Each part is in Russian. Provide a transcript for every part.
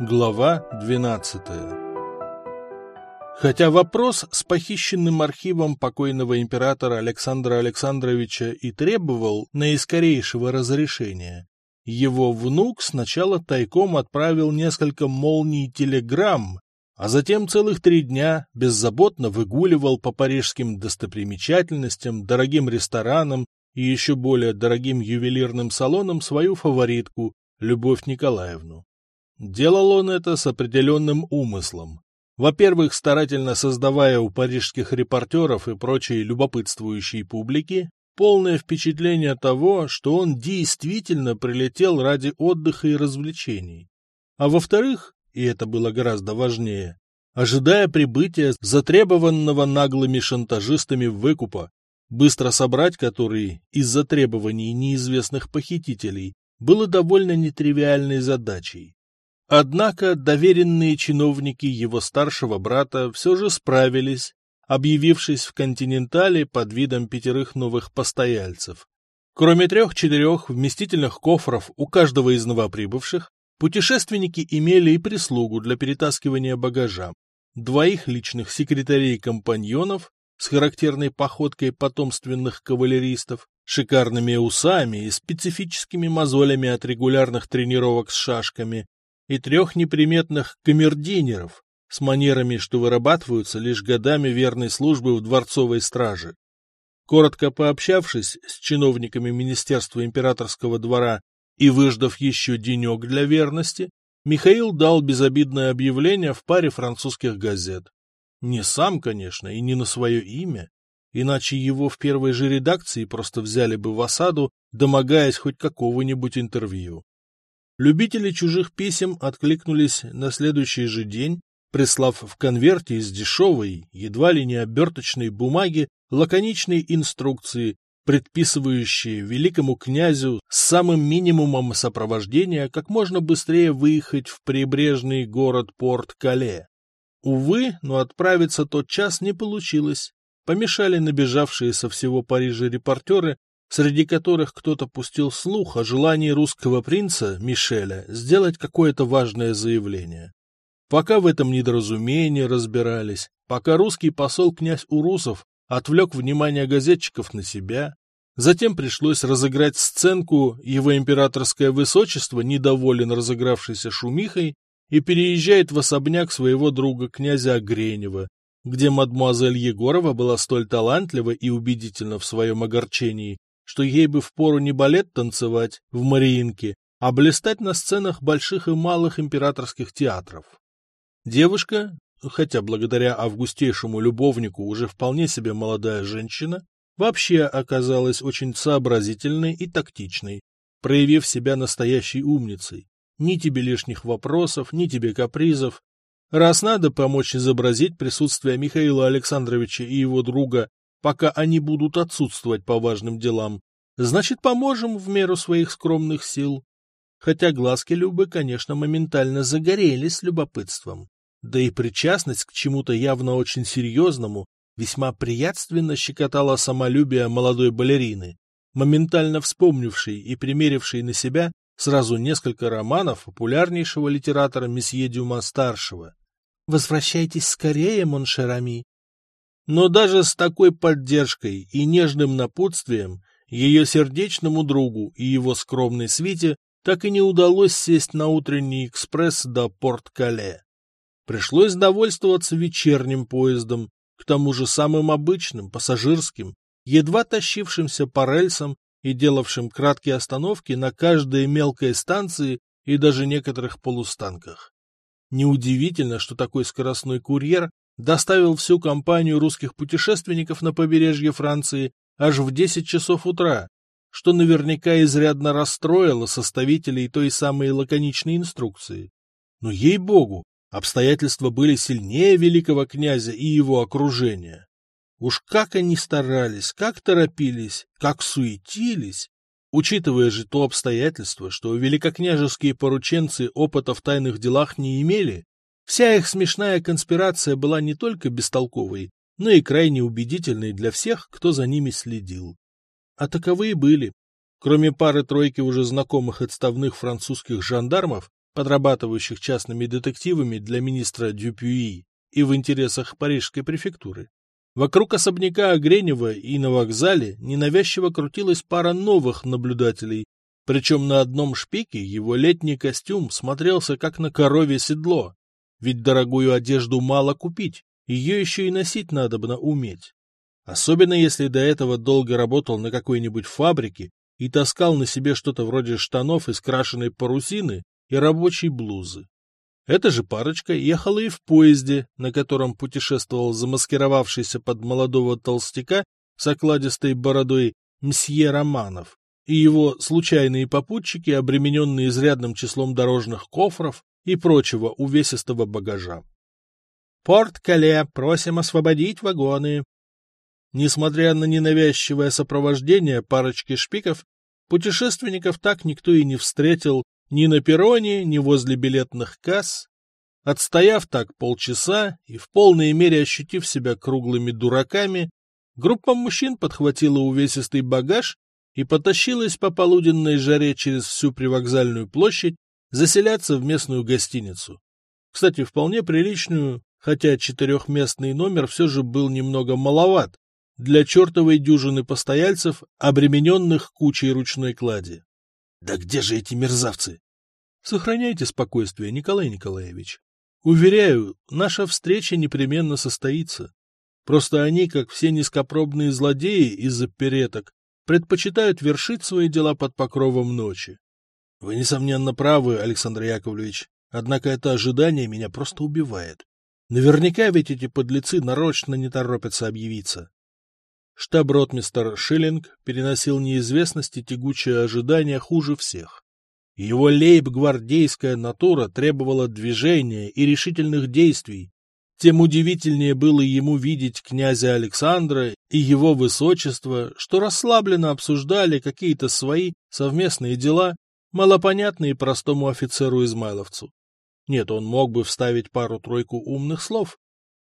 Глава 12 Хотя вопрос с похищенным архивом покойного императора Александра Александровича и требовал наискорейшего разрешения, его внук сначала тайком отправил несколько молний телеграмм, а затем целых три дня беззаботно выгуливал по парижским достопримечательностям, дорогим ресторанам и еще более дорогим ювелирным салонам свою фаворитку, Любовь Николаевну. Делал он это с определенным умыслом. Во-первых, старательно создавая у парижских репортеров и прочей любопытствующей публики полное впечатление того, что он действительно прилетел ради отдыха и развлечений. А во-вторых, и это было гораздо важнее, ожидая прибытия затребованного наглыми шантажистами выкупа, быстро собрать который из-за требований неизвестных похитителей было довольно нетривиальной задачей. Однако доверенные чиновники его старшего брата все же справились, объявившись в «Континентале» под видом пятерых новых постояльцев. Кроме трех-четырех вместительных кофров у каждого из новоприбывших, путешественники имели и прислугу для перетаскивания багажа, двоих личных секретарей-компаньонов с характерной походкой потомственных кавалеристов, шикарными усами и специфическими мозолями от регулярных тренировок с шашками, и трех неприметных камердинеров с манерами, что вырабатываются лишь годами верной службы в дворцовой страже. Коротко пообщавшись с чиновниками Министерства императорского двора и выждав еще денек для верности, Михаил дал безобидное объявление в паре французских газет. Не сам, конечно, и не на свое имя, иначе его в первой же редакции просто взяли бы в осаду, домогаясь хоть какого-нибудь интервью. Любители чужих писем откликнулись на следующий же день, прислав в конверте из дешевой, едва ли не оберточной бумаги лаконичные инструкции, предписывающие великому князю с самым минимумом сопровождения как можно быстрее выехать в прибрежный город Порт-Кале. Увы, но отправиться тот час не получилось. Помешали набежавшие со всего Парижа репортеры, среди которых кто-то пустил слух о желании русского принца Мишеля сделать какое-то важное заявление. Пока в этом недоразумении разбирались, пока русский посол князь Урусов отвлек внимание газетчиков на себя, затем пришлось разыграть сценку «Его императорское высочество недоволен разыгравшейся шумихой и переезжает в особняк своего друга князя Огренева, где мадмуазель Егорова была столь талантлива и убедительна в своем огорчении, что ей бы впору не балет танцевать в Мариинке, а блистать на сценах больших и малых императорских театров. Девушка, хотя благодаря августейшему любовнику уже вполне себе молодая женщина, вообще оказалась очень сообразительной и тактичной, проявив себя настоящей умницей. Ни тебе лишних вопросов, ни тебе капризов. Раз надо помочь изобразить присутствие Михаила Александровича и его друга пока они будут отсутствовать по важным делам, значит, поможем в меру своих скромных сил. Хотя глазки Любы, конечно, моментально загорелись любопытством. Да и причастность к чему-то явно очень серьезному весьма приятственно щекотала самолюбие молодой балерины, моментально вспомнившей и примерившей на себя сразу несколько романов популярнейшего литератора месье Дюма-старшего. «Возвращайтесь скорее, Моншерами, но даже с такой поддержкой и нежным напутствием ее сердечному другу и его скромной свите так и не удалось сесть на утренний экспресс до Порт-Кале. Пришлось довольствоваться вечерним поездом, к тому же самым обычным, пассажирским, едва тащившимся по рельсам и делавшим краткие остановки на каждой мелкой станции и даже некоторых полустанках. Неудивительно, что такой скоростной курьер доставил всю компанию русских путешественников на побережье Франции аж в 10 часов утра, что наверняка изрядно расстроило составителей той самой лаконичной инструкции. Но, ей-богу, обстоятельства были сильнее великого князя и его окружения. Уж как они старались, как торопились, как суетились, учитывая же то обстоятельство, что великокняжеские порученцы опыта в тайных делах не имели, Вся их смешная конспирация была не только бестолковой, но и крайне убедительной для всех, кто за ними следил. А таковые были. Кроме пары-тройки уже знакомых отставных французских жандармов, подрабатывающих частными детективами для министра Дюпюи и в интересах Парижской префектуры. Вокруг особняка Огренева и на вокзале ненавязчиво крутилась пара новых наблюдателей, причем на одном шпике его летний костюм смотрелся как на коровье седло, ведь дорогую одежду мало купить, ее еще и носить надо бы уметь. Особенно если до этого долго работал на какой-нибудь фабрике и таскал на себе что-то вроде штанов из крашеной парусины и рабочей блузы. Эта же парочка ехала и в поезде, на котором путешествовал замаскировавшийся под молодого толстяка с окладистой бородой мсье Романов и его случайные попутчики, обремененные изрядным числом дорожных кофров и прочего увесистого багажа. «Порт Кале, просим освободить вагоны!» Несмотря на ненавязчивое сопровождение парочки шпиков, путешественников так никто и не встретил ни на перроне, ни возле билетных касс. Отстояв так полчаса и в полной мере ощутив себя круглыми дураками, группа мужчин подхватила увесистый багаж и потащилась по полуденной жаре через всю привокзальную площадь заселяться в местную гостиницу. Кстати, вполне приличную, хотя четырехместный номер все же был немного маловат для чертовой дюжины постояльцев, обремененных кучей ручной клади. Да где же эти мерзавцы? Сохраняйте спокойствие, Николай Николаевич. Уверяю, наша встреча непременно состоится. Просто они, как все низкопробные злодеи из-за переток, предпочитают вершить свои дела под покровом ночи. Вы, несомненно, правы, Александр Яковлевич, однако это ожидание меня просто убивает. Наверняка ведь эти подлецы нарочно не торопятся объявиться. Штаб-ротмистер Шиллинг переносил неизвестности тягучее ожидание хуже всех. Его лейб-гвардейская натура требовала движения и решительных действий. Тем удивительнее было ему видеть князя Александра и его высочество, что расслабленно обсуждали какие-то свои совместные дела, малопонятные простому офицеру-измайловцу. Нет, он мог бы вставить пару-тройку умных слов,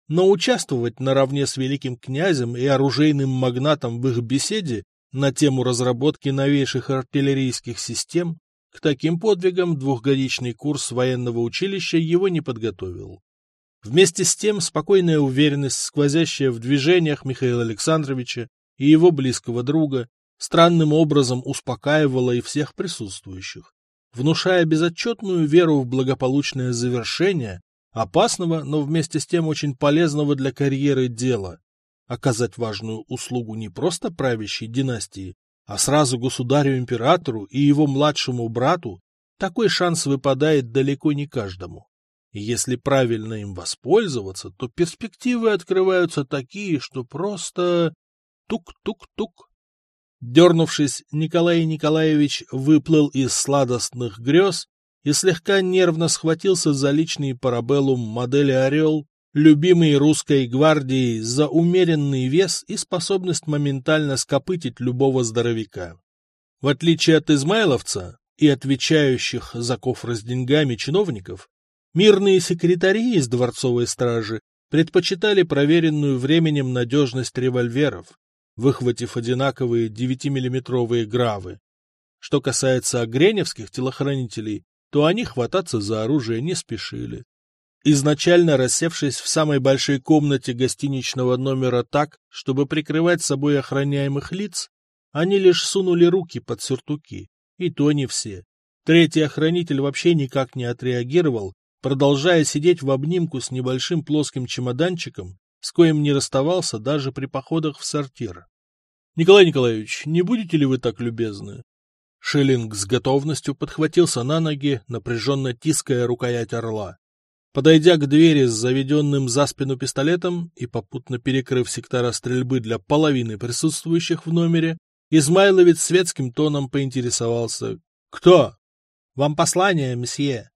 но участвовать наравне с великим князем и оружейным магнатом в их беседе на тему разработки новейших артиллерийских систем, к таким подвигам двухгодичный курс военного училища его не подготовил. Вместе с тем спокойная уверенность, сквозящая в движениях Михаила Александровича и его близкого друга, странным образом успокаивала и всех присутствующих, внушая безотчетную веру в благополучное завершение опасного, но вместе с тем очень полезного для карьеры дела, оказать важную услугу не просто правящей династии, а сразу государю-императору и его младшему брату, такой шанс выпадает далеко не каждому. И если правильно им воспользоваться, то перспективы открываются такие, что просто тук-тук-тук. Дернувшись, Николай Николаевич выплыл из сладостных грез и слегка нервно схватился за личный парабеллум модели «Орел», любимый русской гвардией за умеренный вес и способность моментально скопытить любого здоровяка. В отличие от измайловца и отвечающих за кофры с деньгами чиновников, мирные секретари из дворцовой стражи предпочитали проверенную временем надежность револьверов, выхватив одинаковые 9-миллиметровые гравы. Что касается огреневских телохранителей, то они хвататься за оружие не спешили. Изначально рассевшись в самой большой комнате гостиничного номера так, чтобы прикрывать собой охраняемых лиц, они лишь сунули руки под сюртуки, и то не все. Третий охранитель вообще никак не отреагировал, продолжая сидеть в обнимку с небольшим плоским чемоданчиком, с коим не расставался даже при походах в сортир. — Николай Николаевич, не будете ли вы так любезны? Шиллинг с готовностью подхватился на ноги, напряженно тиская рукоять орла. Подойдя к двери с заведенным за спину пистолетом и попутно перекрыв сектора стрельбы для половины присутствующих в номере, Измайловец светским тоном поинтересовался. «Кто?» «Вам послание, месье».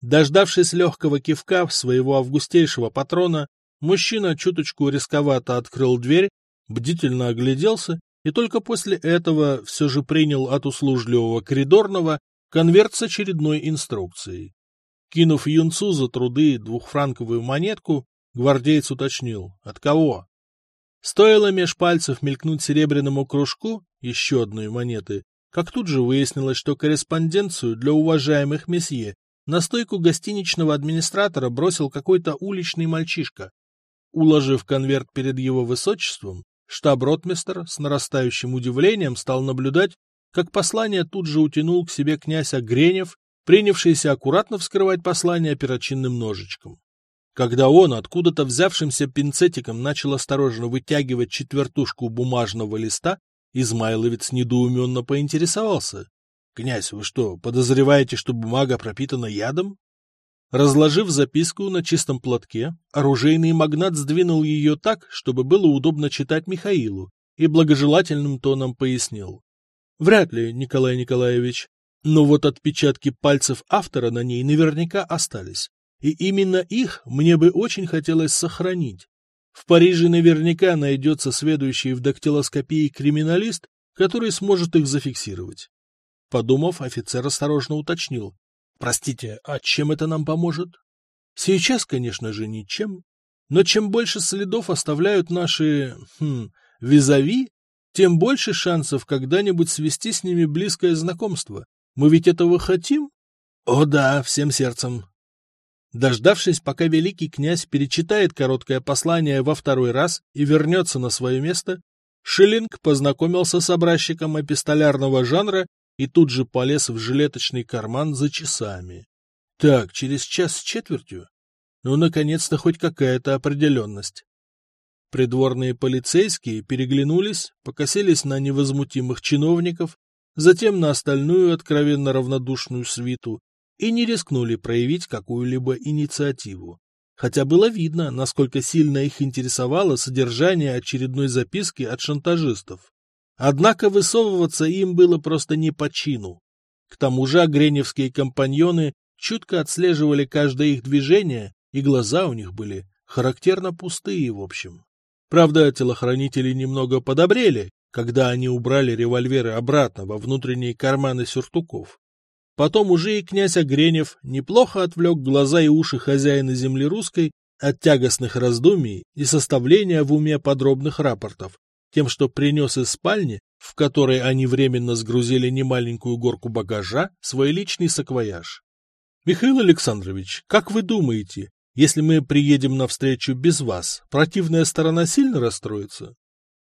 Дождавшись легкого кивка своего августейшего патрона, мужчина чуточку рисковато открыл дверь, бдительно огляделся и только после этого все же принял от услужливого коридорного конверт с очередной инструкцией. Кинув юнцу за труды двухфранковую монетку, гвардеец уточнил, от кого? Стоило меж пальцев мелькнуть серебряному кружку еще одной монеты, как тут же выяснилось, что корреспонденцию для уважаемых месье на стойку гостиничного администратора бросил какой-то уличный мальчишка. Уложив конверт перед его высочеством, штаб-ротмистер с нарастающим удивлением стал наблюдать, как послание тут же утянул к себе князь Огренев, принявшийся аккуратно вскрывать послание перочинным ножичком. Когда он откуда-то взявшимся пинцетиком начал осторожно вытягивать четвертушку бумажного листа, Измайловец недоуменно поинтересовался. — Князь, вы что, подозреваете, что бумага пропитана ядом? Разложив записку на чистом платке, оружейный магнат сдвинул ее так, чтобы было удобно читать Михаилу, и благожелательным тоном пояснил. Вряд ли, Николай Николаевич, но вот отпечатки пальцев автора на ней наверняка остались, и именно их мне бы очень хотелось сохранить. В Париже наверняка найдется следующий в дактилоскопии криминалист, который сможет их зафиксировать. Подумав, офицер осторожно уточнил. Простите, а чем это нам поможет? Сейчас, конечно же, ничем. Но чем больше следов оставляют наши... Хм, визави, тем больше шансов когда-нибудь свести с ними близкое знакомство. Мы ведь этого хотим? О да, всем сердцем. Дождавшись, пока великий князь перечитает короткое послание во второй раз и вернется на свое место, Шиллинг познакомился с образчиком эпистолярного жанра и тут же полез в жилеточный карман за часами. Так, через час с четвертью? Ну, наконец-то хоть какая-то определенность. Придворные полицейские переглянулись, покосились на невозмутимых чиновников, затем на остальную откровенно равнодушную свиту и не рискнули проявить какую-либо инициативу. Хотя было видно, насколько сильно их интересовало содержание очередной записки от шантажистов. Однако высовываться им было просто не по чину. К тому же греневские компаньоны чутко отслеживали каждое их движение, и глаза у них были характерно пустые в общем. Правда, телохранители немного подобрели, когда они убрали револьверы обратно во внутренние карманы сюртуков. Потом уже и князь Огренев неплохо отвлек глаза и уши хозяина земли русской от тягостных раздумий и составления в уме подробных рапортов, тем, что принес из спальни, в которой они временно сгрузили немаленькую горку багажа, свой личный саквояж. «Михаил Александрович, как вы думаете, если мы приедем навстречу без вас, противная сторона сильно расстроится?»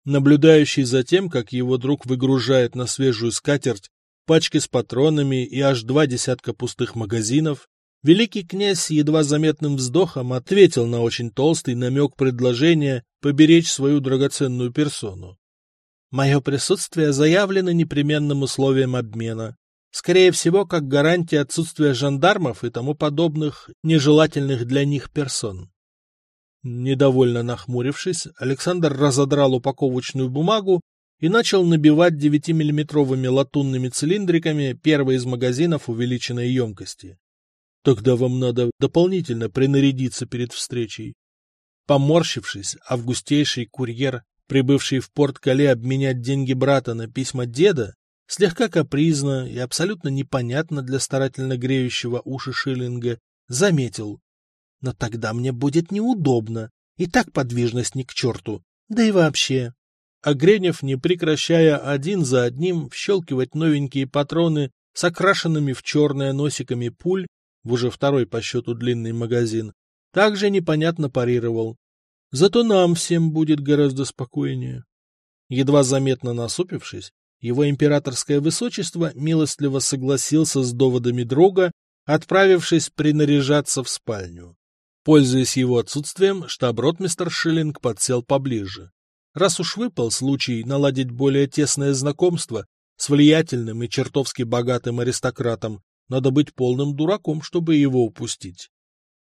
Наблюдающий за тем, как его друг выгружает на свежую скатерть пачки с патронами и аж два десятка пустых магазинов, Великий князь едва заметным вздохом ответил на очень толстый намек предложения поберечь свою драгоценную персону. Мое присутствие заявлено непременным условием обмена. Скорее всего, как гарантия отсутствия жандармов и тому подобных нежелательных для них персон. Недовольно нахмурившись, Александр разодрал упаковочную бумагу и начал набивать 9-миллиметровыми латунными цилиндриками первый из магазинов увеличенной емкости. Тогда вам надо дополнительно принарядиться перед встречей. Поморщившись, августейший курьер, прибывший в порт Кале обменять деньги брата на письма деда, слегка капризно и абсолютно непонятно для старательно греющего уши Шиллинга, заметил. Но тогда мне будет неудобно, и так подвижность ни к черту, да и вообще. А Гренев, не прекращая один за одним вщелкивать новенькие патроны с окрашенными в черное носиками пуль, в уже второй по счету длинный магазин, также непонятно парировал. Зато нам всем будет гораздо спокойнее. Едва заметно насупившись, его императорское высочество милостливо согласился с доводами друга, отправившись принаряжаться в спальню. Пользуясь его отсутствием, штаб-ротмистер Шиллинг подсел поближе. Раз уж выпал случай наладить более тесное знакомство с влиятельным и чертовски богатым аристократом, надо быть полным дураком, чтобы его упустить.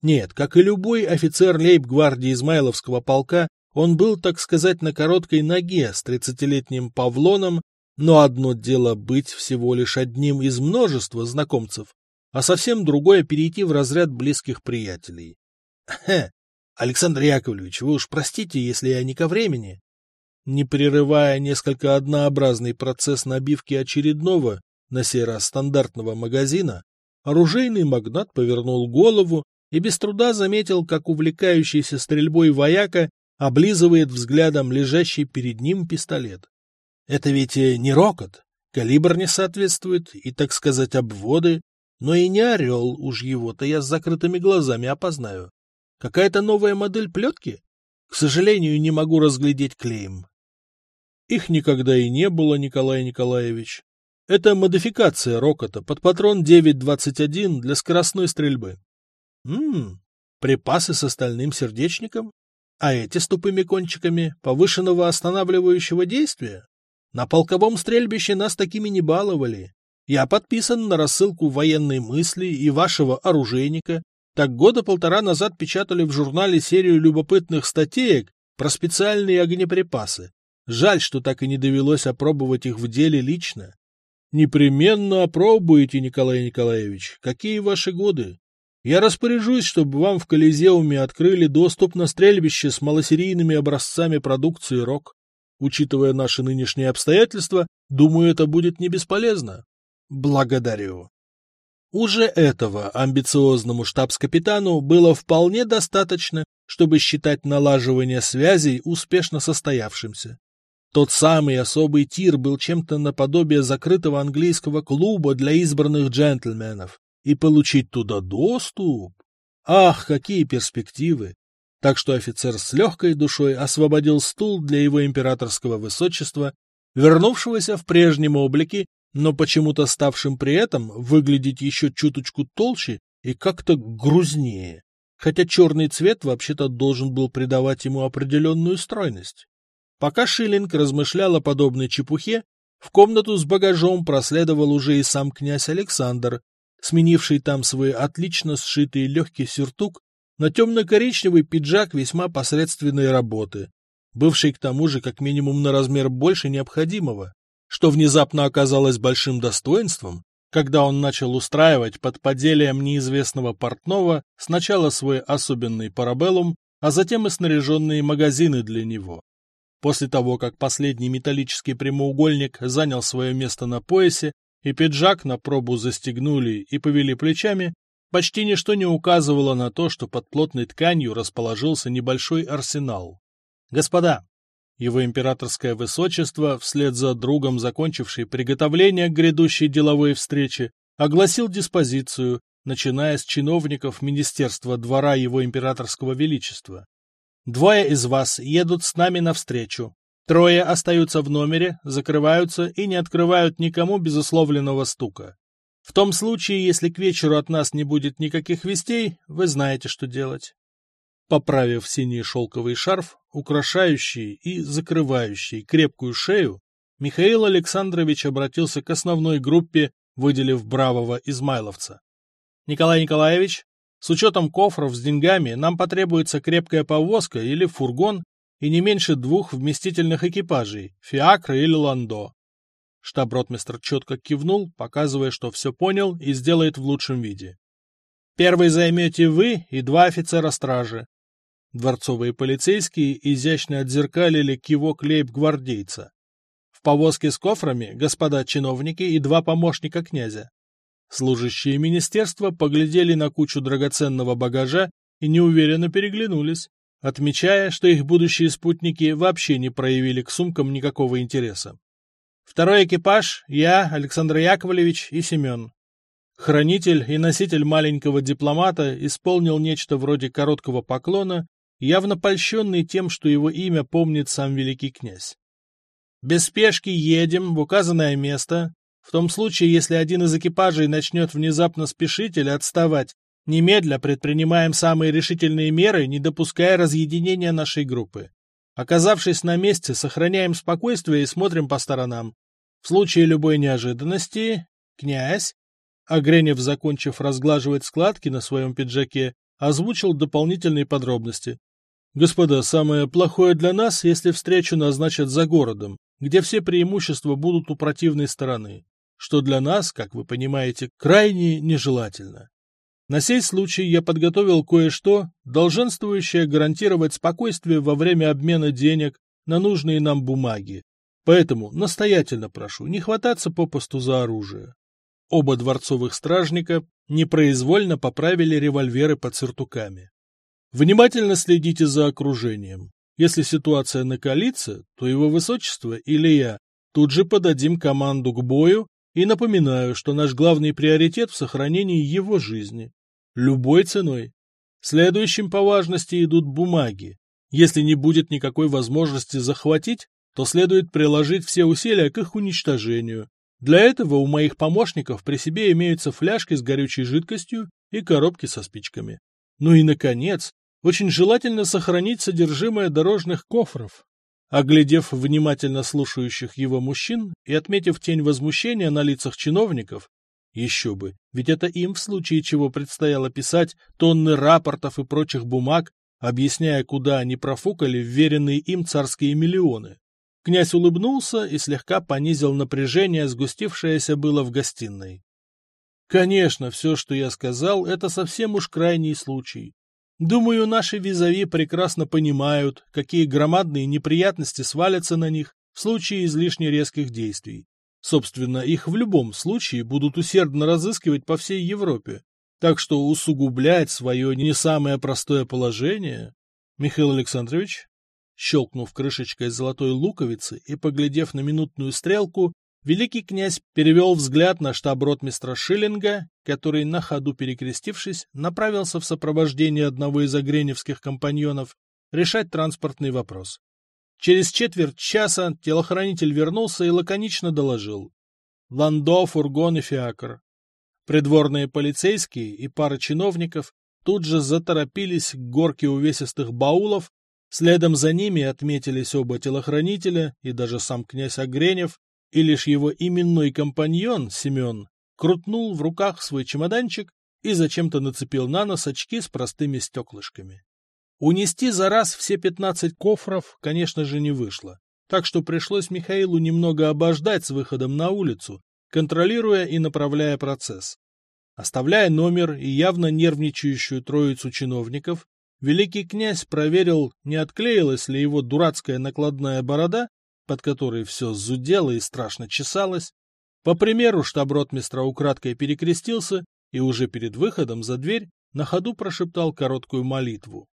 Нет, как и любой офицер лейб-гвардии Измайловского полка, он был, так сказать, на короткой ноге с тридцатилетним павлоном, но одно дело быть всего лишь одним из множества знакомцев, а совсем другое перейти в разряд близких приятелей. Хе, Александр Яковлевич, вы уж простите, если я не ко времени. Не прерывая несколько однообразный процесс набивки очередного, на сей раз стандартного магазина, оружейный магнат повернул голову и без труда заметил, как увлекающийся стрельбой вояка облизывает взглядом лежащий перед ним пистолет. Это ведь не рокот, калибр не соответствует, и, так сказать, обводы. Но и не орел, уж его-то я с закрытыми глазами опознаю. Какая-то новая модель плетки? К сожалению, не могу разглядеть клейм. Их никогда и не было, Николай Николаевич. Это модификация рокота под патрон 9.21 для скоростной стрельбы. Ммм, припасы с остальным сердечником? А эти с тупыми кончиками повышенного останавливающего действия? На полковом стрельбище нас такими не баловали. Я подписан на рассылку военной мысли и вашего оружейника. Так года полтора назад печатали в журнале серию любопытных статеек про специальные огнеприпасы. Жаль, что так и не довелось опробовать их в деле лично. Непременно опробуете, Николай Николаевич. Какие ваши годы? Я распоряжусь, чтобы вам в Колизеуме открыли доступ на стрельбище с малосерийными образцами продукции РОК. Учитывая наши нынешние обстоятельства, думаю, это будет не бесполезно. Благодарю. Уже этого амбициозному штабс-капитану было вполне достаточно, чтобы считать налаживание связей успешно состоявшимся. Тот самый особый тир был чем-то наподобие закрытого английского клуба для избранных джентльменов, и получить туда доступ... Ах, какие перспективы! Так что офицер с легкой душой освободил стул для его императорского высочества, вернувшегося в прежнем облике, но почему-то ставшим при этом выглядеть еще чуточку толще и как-то грузнее, хотя черный цвет вообще-то должен был придавать ему определенную стройность. Пока Шиллинг размышлял о подобной чепухе, в комнату с багажом проследовал уже и сам князь Александр, сменивший там свой отлично сшитый легкий сюртук на темно-коричневый пиджак весьма посредственной работы, бывший к тому же как минимум на размер больше необходимого, что внезапно оказалось большим достоинством, когда он начал устраивать под поделием неизвестного портного сначала свой особенный парабеллум, а затем и снаряженные магазины для него. После того, как последний металлический прямоугольник занял свое место на поясе, и пиджак на пробу застегнули и повели плечами, почти ничто не указывало на то, что под плотной тканью расположился небольшой арсенал. «Господа!» Его императорское высочество, вслед за другом закончивший приготовление к грядущей деловой встрече, огласил диспозицию, начиная с чиновников Министерства двора его императорского величества. Двое из вас едут с нами навстречу. Трое остаются в номере, закрываются и не открывают никому без условленного стука. В том случае, если к вечеру от нас не будет никаких вестей, вы знаете, что делать. Поправив синий шелковый шарф, украшающий и закрывающий крепкую шею, Михаил Александрович обратился к основной группе, выделив бравого измайловца. «Николай Николаевич, с учетом кофров с деньгами нам потребуется крепкая повозка или фургон и не меньше двух вместительных экипажей – фиакра или ландо. Штаб-ротмистр четко кивнул, показывая, что все понял и сделает в лучшем виде. Первый займете вы и два офицера стражи. Дворцовые полицейские изящно отзеркалили кивок лейб-гвардейца. В повозке с кофрами господа чиновники и два помощника князя. Служащие министерства поглядели на кучу драгоценного багажа и неуверенно переглянулись, отмечая, что их будущие спутники вообще не проявили к сумкам никакого интереса. Второй экипаж — я, Александр Яковлевич и Семен. Хранитель и носитель маленького дипломата исполнил нечто вроде короткого поклона, явно польщенный тем, что его имя помнит сам великий князь. Без спешки едем в указанное место, в том случае, если один из экипажей начнет внезапно спешить или отставать, немедля предпринимаем самые решительные меры, не допуская разъединения нашей группы. Оказавшись на месте, сохраняем спокойствие и смотрим по сторонам. В случае любой неожиданности, князь, Агренев, закончив разглаживать складки на своем пиджаке, озвучил дополнительные подробности. «Господа, самое плохое для нас, если встречу назначат за городом, где все преимущества будут у противной стороны что для нас, как вы понимаете, крайне нежелательно. На сей случай я подготовил кое-что, долженствующее гарантировать спокойствие во время обмена денег на нужные нам бумаги. Поэтому настоятельно прошу не хвататься попусту за оружие. Оба дворцовых стражника непроизвольно поправили револьверы под сюртуками. Внимательно следите за окружением. Если ситуация накалится, то его высочество или я тут же подадим команду к бою и напоминаю, что наш главный приоритет в сохранении его жизни. Любой ценой. Следующим по важности идут бумаги. Если не будет никакой возможности захватить, то следует приложить все усилия к их уничтожению. Для этого у моих помощников при себе имеются фляжки с горючей жидкостью и коробки со спичками. Ну и, наконец, очень желательно сохранить содержимое дорожных кофров. Оглядев внимательно слушающих его мужчин и отметив тень возмущения на лицах чиновников, еще бы, ведь это им в случае чего предстояло писать тонны рапортов и прочих бумаг, объясняя, куда они профукали вверенные им царские миллионы. Князь улыбнулся и слегка понизил напряжение, сгустившееся было в гостиной. Конечно, все, что я сказал, это совсем уж крайний случай. Думаю, наши визави прекрасно понимают, какие громадные неприятности свалятся на них в случае излишне резких действий. Собственно, их в любом случае будут усердно разыскивать по всей Европе. Так что усугублять свое не самое простое положение... Михаил Александрович, щелкнув крышечкой золотой луковицы и поглядев на минутную стрелку, великий князь перевел взгляд на штаб-ротмистра Шиллинга, который, на ходу перекрестившись, направился в сопровождении одного из огреневских компаньонов решать транспортный вопрос. Через четверть часа телохранитель вернулся и лаконично доложил. Ландо, фургон и фиакр. Придворные полицейские и пара чиновников тут же заторопились к горке увесистых баулов, следом за ними отметились оба телохранителя и даже сам князь Огренев, и лишь его именной компаньон, Семен, крутнул в руках свой чемоданчик и зачем-то нацепил на нос очки с простыми стеклышками. Унести за раз все пятнадцать кофров, конечно же, не вышло, так что пришлось Михаилу немного обождать с выходом на улицу, контролируя и направляя процесс. Оставляя номер и явно нервничающую троицу чиновников, великий князь проверил, не отклеилась ли его дурацкая накладная борода, под которой все зудело и страшно чесалось. По примеру штаб-ротмистра украдкой перекрестился и уже перед выходом за дверь на ходу прошептал короткую молитву.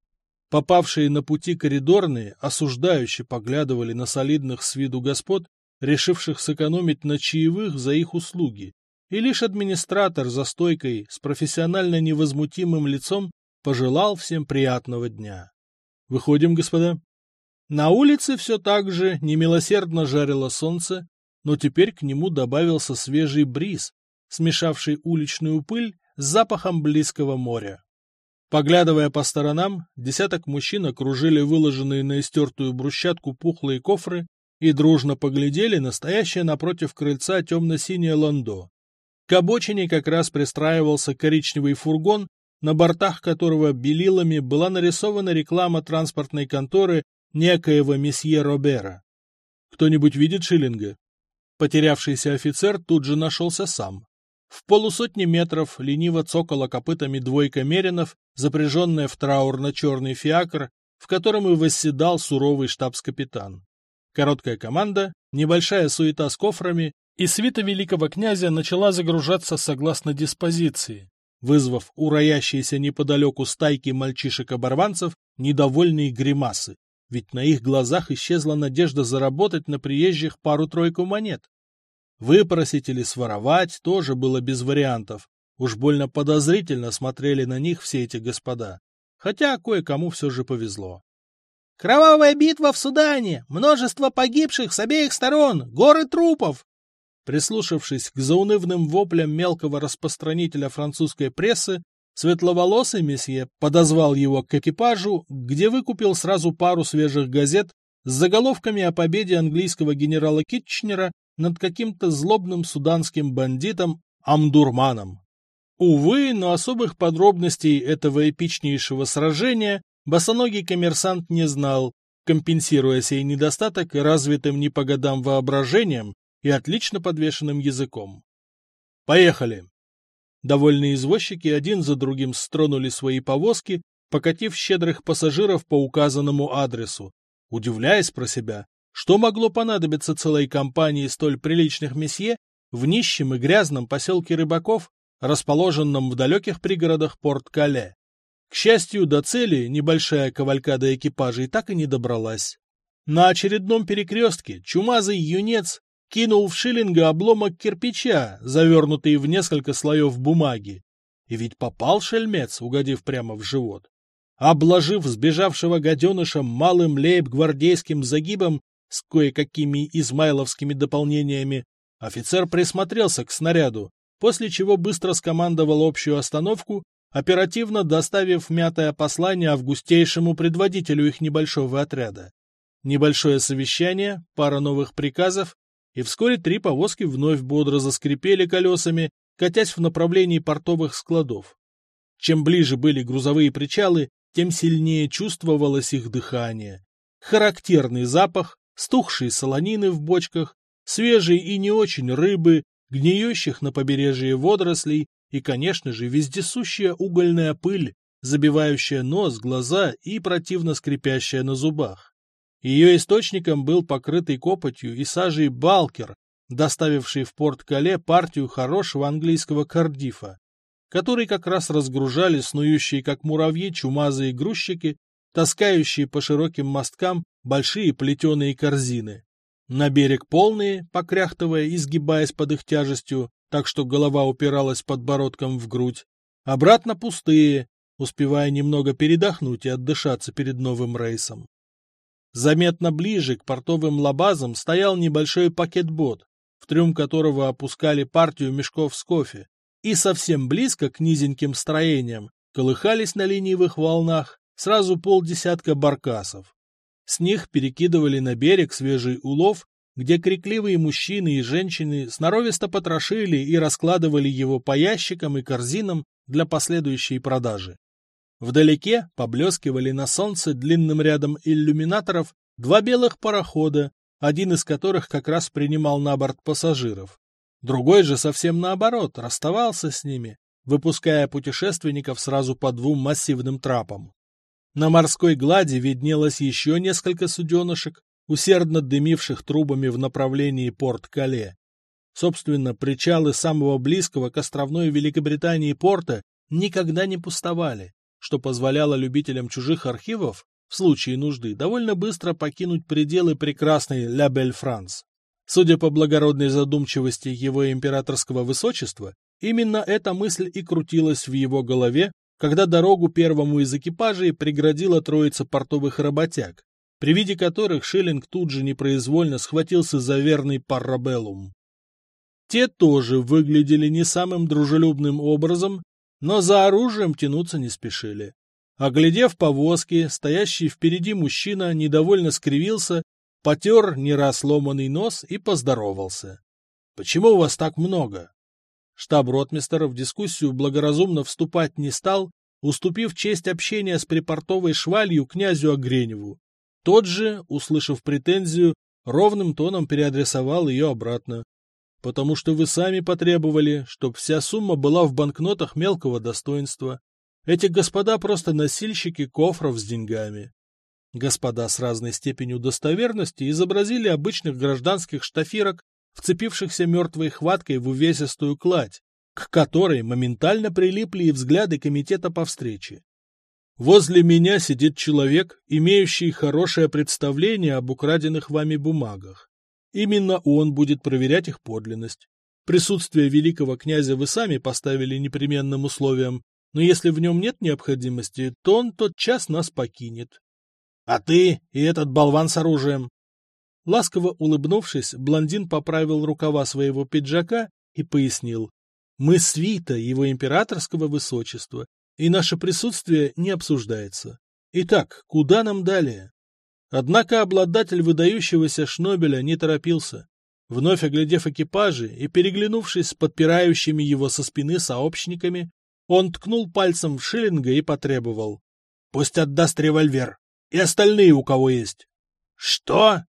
Попавшие на пути коридорные осуждающе поглядывали на солидных с виду господ, решивших сэкономить на чаевых за их услуги, и лишь администратор за стойкой с профессионально невозмутимым лицом пожелал всем приятного дня. Выходим, господа. На улице все так же немилосердно жарило солнце, но теперь к нему добавился свежий бриз, смешавший уличную пыль с запахом близкого моря. Поглядывая по сторонам, десяток мужчин окружили выложенные на истертую брусчатку пухлые кофры и дружно поглядели на стоящее напротив крыльца темно-синее ландо. К обочине как раз пристраивался коричневый фургон, на бортах которого белилами была нарисована реклама транспортной конторы некоего месье Робера. Кто-нибудь видит Шиллинга? Потерявшийся офицер тут же нашелся сам. В полусотни метров лениво цокала копытами двойка меринов, запряженная в траурно-черный фиакр, в котором и восседал суровый штабс-капитан. Короткая команда, небольшая суета с кофрами, и свита великого князя начала загружаться согласно диспозиции, вызвав у роящейся неподалеку стайки мальчишек-оборванцев недовольные гримасы, ведь на их глазах исчезла надежда заработать на приезжих пару-тройку монет. Выпросить или своровать тоже было без вариантов. Уж больно подозрительно смотрели на них все эти господа. Хотя кое-кому все же повезло. «Кровавая битва в Судане! Множество погибших с обеих сторон! Горы трупов!» Прислушавшись к заунывным воплям мелкого распространителя французской прессы, светловолосый месье подозвал его к экипажу, где выкупил сразу пару свежих газет с заголовками о победе английского генерала Китчнера над каким-то злобным суданским бандитом Амдурманом. Увы, но особых подробностей этого эпичнейшего сражения босоногий коммерсант не знал, компенсируя сей недостаток развитым не по годам воображением и отлично подвешенным языком. Поехали! Довольные извозчики один за другим стронули свои повозки, покатив щедрых пассажиров по указанному адресу, удивляясь про себя, что могло понадобиться целой компании столь приличных месье в нищем и грязном поселке рыбаков, расположенном в далеких пригородах Порт-Кале? К счастью, до цели небольшая кавалькада экипажей так и не добралась. На очередном перекрестке чумазый юнец, кинул в Шиллинга обломок кирпича, завернутый в несколько слоев бумаги. И ведь попал шельмец, угодив прямо в живот. Обложив сбежавшего гаденыша малым лейб-гвардейским загибом с кое-какими измайловскими дополнениями, офицер присмотрелся к снаряду, после чего быстро скомандовал общую остановку, оперативно доставив мятое послание августейшему предводителю их небольшого отряда. Небольшое совещание, пара новых приказов, и вскоре три повозки вновь бодро заскрипели колесами, катясь в направлении портовых складов. Чем ближе были грузовые причалы, тем сильнее чувствовалось их дыхание. Характерный запах, стухшие солонины в бочках, свежей и не очень рыбы, гниющих на побережье водорослей и, конечно же, вездесущая угольная пыль, забивающая нос, глаза и противно скрипящая на зубах. Ее источником был покрытый копотью и сажей балкер, доставивший в порт Кале партию хорошего английского кардифа, который как раз разгружали снующие как муравьи чумазые грузчики, таскающие по широким мосткам большие плетеные корзины. На берег полные, покряхтывая и сгибаясь под их тяжестью, так что голова упиралась подбородком в грудь. Обратно пустые, успевая немного передохнуть и отдышаться перед новым рейсом. Заметно ближе к портовым лабазам стоял небольшой пакетбот, в трюм которого опускали партию мешков с кофе, и совсем близко к низеньким строениям колыхались на ленивых волнах сразу полдесятка баркасов. С них перекидывали на берег свежий улов, где крикливые мужчины и женщины сноровисто потрошили и раскладывали его по ящикам и корзинам для последующей продажи. Вдалеке поблескивали на солнце длинным рядом иллюминаторов два белых парохода, один из которых как раз принимал на борт пассажиров. Другой же совсем наоборот, расставался с ними, выпуская путешественников сразу по двум массивным трапам. На морской глади виднелось еще несколько суденышек, усердно дымивших трубами в направлении порт-Кале. Собственно, причалы самого близкого к островной Великобритании порта никогда не пустовали, что позволяло любителям чужих архивов в случае нужды довольно быстро покинуть пределы прекрасной Ля Бель Франс. Судя по благородной задумчивости его императорского высочества, именно эта мысль и крутилась в его голове, когда дорогу первому из экипажей преградила троица портовых работяг, при виде которых Шиллинг тут же непроизвольно схватился за верный парабеллум. Те тоже выглядели не самым дружелюбным образом, но за оружием тянуться не спешили. Оглядев повозки, стоящий впереди мужчина недовольно скривился потер не нос и поздоровался. — Почему у вас так много? Штаб-ротмистер в дискуссию благоразумно вступать не стал, уступив честь общения с припортовой швалью князю Огреневу. Тот же, услышав претензию, ровным тоном переадресовал ее обратно. «Потому что вы сами потребовали, чтобы вся сумма была в банкнотах мелкого достоинства. Эти господа просто носильщики кофров с деньгами. Господа с разной степенью достоверности изобразили обычных гражданских штафирок, вцепившихся мертвой хваткой в увесистую кладь, к которой моментально прилипли и взгляды комитета по встрече. Возле меня сидит человек, имеющий хорошее представление об украденных вами бумагах. Именно он будет проверять их подлинность. Присутствие великого князя вы сами поставили непременным условием, но если в нем нет необходимости, то он тот час нас покинет. А ты и этот болван с оружием. Ласково улыбнувшись, блондин поправил рукава своего пиджака и пояснил. Мы свита его императорского высочества, и наше присутствие не обсуждается. Итак, куда нам далее? Однако обладатель выдающегося шнобеля не торопился. Вновь оглядев экипажи и переглянувшись с подпирающими его со спины сообщниками, он ткнул пальцем в Шиллинга и потребовал. — Пусть отдаст револьвер. И остальные у кого есть. Что?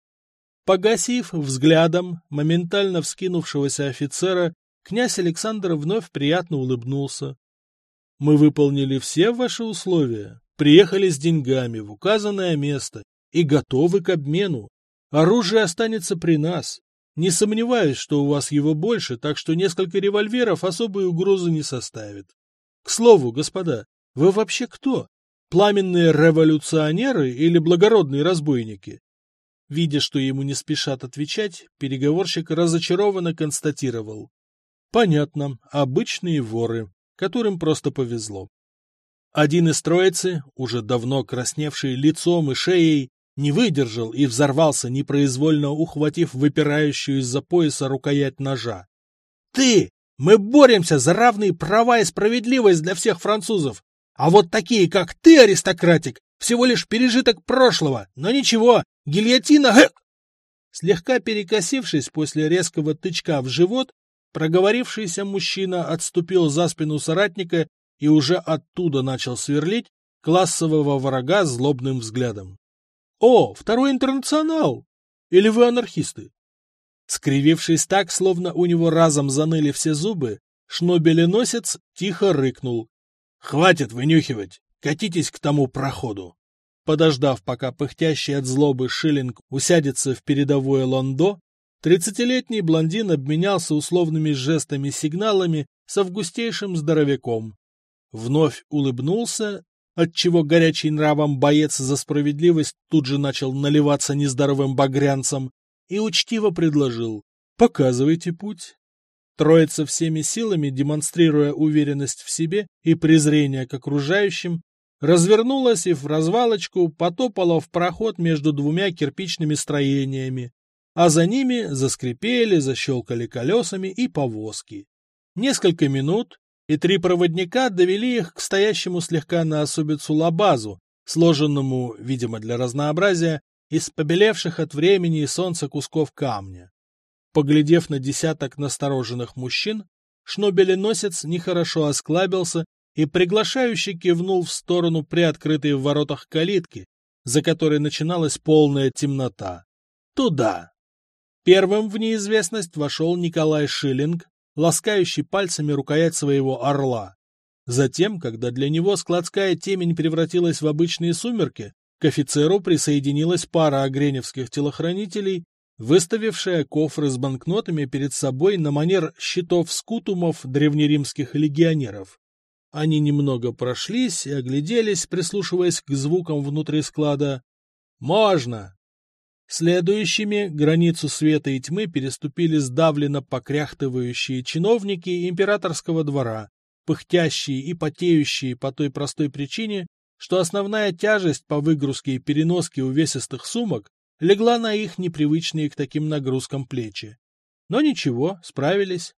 Погасив взглядом моментально вскинувшегося офицера, князь Александр вновь приятно улыбнулся. Мы выполнили все ваши условия, приехали с деньгами в указанное место и готовы к обмену. Оружие останется при нас. Не сомневаюсь, что у вас его больше, так что несколько револьверов особой угрозы не составит. К слову, господа, вы вообще кто? Пламенные революционеры или благородные разбойники? Видя, что ему не спешат отвечать, переговорщик разочарованно констатировал. Понятно, обычные воры, которым просто повезло. Один из троицы, уже давно красневший лицом и шеей, не выдержал и взорвался, непроизвольно ухватив выпирающую из-за пояса рукоять ножа. «Ты! Мы боремся за равные права и справедливость для всех французов! А вот такие, как ты, аристократик, всего лишь пережиток прошлого, но ничего, гильотина... Хэк! Слегка перекосившись после резкого тычка в живот, проговорившийся мужчина отступил за спину соратника и уже оттуда начал сверлить классового врага злобным взглядом. «О, второй интернационал! Или вы анархисты?» Скривившись так, словно у него разом заныли все зубы, шнобеленосец тихо рыкнул. «Хватит вынюхивать! Катитесь к тому проходу!» Подождав, пока пыхтящий от злобы Шиллинг усядется в передовое лондо, тридцатилетний блондин обменялся условными жестами-сигналами с августейшим здоровяком. Вновь улыбнулся отчего горячий нравом боец за справедливость тут же начал наливаться нездоровым багрянцем и учтиво предложил «Показывайте путь». Троица всеми силами, демонстрируя уверенность в себе и презрение к окружающим, развернулась и в развалочку потопала в проход между двумя кирпичными строениями, а за ними заскрипели, защелкали колесами и повозки. Несколько минут, и три проводника довели их к стоящему слегка на особицу лабазу, сложенному, видимо, для разнообразия, из побелевших от времени и солнца кусков камня. Поглядев на десяток настороженных мужчин, шнобеленосец нехорошо осклабился и приглашающе кивнул в сторону приоткрытой в воротах калитки, за которой начиналась полная темнота. Туда. Первым в неизвестность вошел Николай Шиллинг, ласкающий пальцами рукоять своего орла. Затем, когда для него складская темень превратилась в обычные сумерки, к офицеру присоединилась пара огреневских телохранителей, выставившая кофры с банкнотами перед собой на манер щитов-скутумов древнеримских легионеров. Они немного прошлись и огляделись, прислушиваясь к звукам внутри склада. «Можно!» Следующими границу света и тьмы переступили сдавленно покряхтывающие чиновники императорского двора, пыхтящие и потеющие по той простой причине, что основная тяжесть по выгрузке и переноске увесистых сумок легла на их непривычные к таким нагрузкам плечи. Но ничего, справились.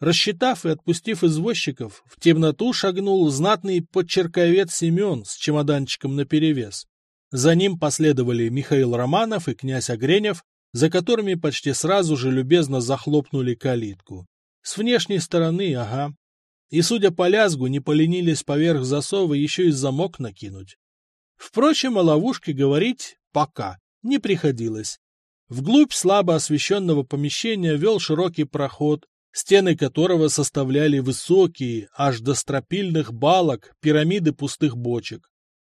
Рассчитав и отпустив извозчиков, в темноту шагнул знатный подчерковец Семен с чемоданчиком наперевес. За ним последовали Михаил Романов и князь Огренев, за которыми почти сразу же любезно захлопнули калитку. С внешней стороны, ага. И, судя по лязгу, не поленились поверх засова еще и замок накинуть. Впрочем, о ловушке говорить пока не приходилось. Вглубь слабо освещенного помещения вел широкий проход, стены которого составляли высокие, аж до стропильных балок, пирамиды пустых бочек.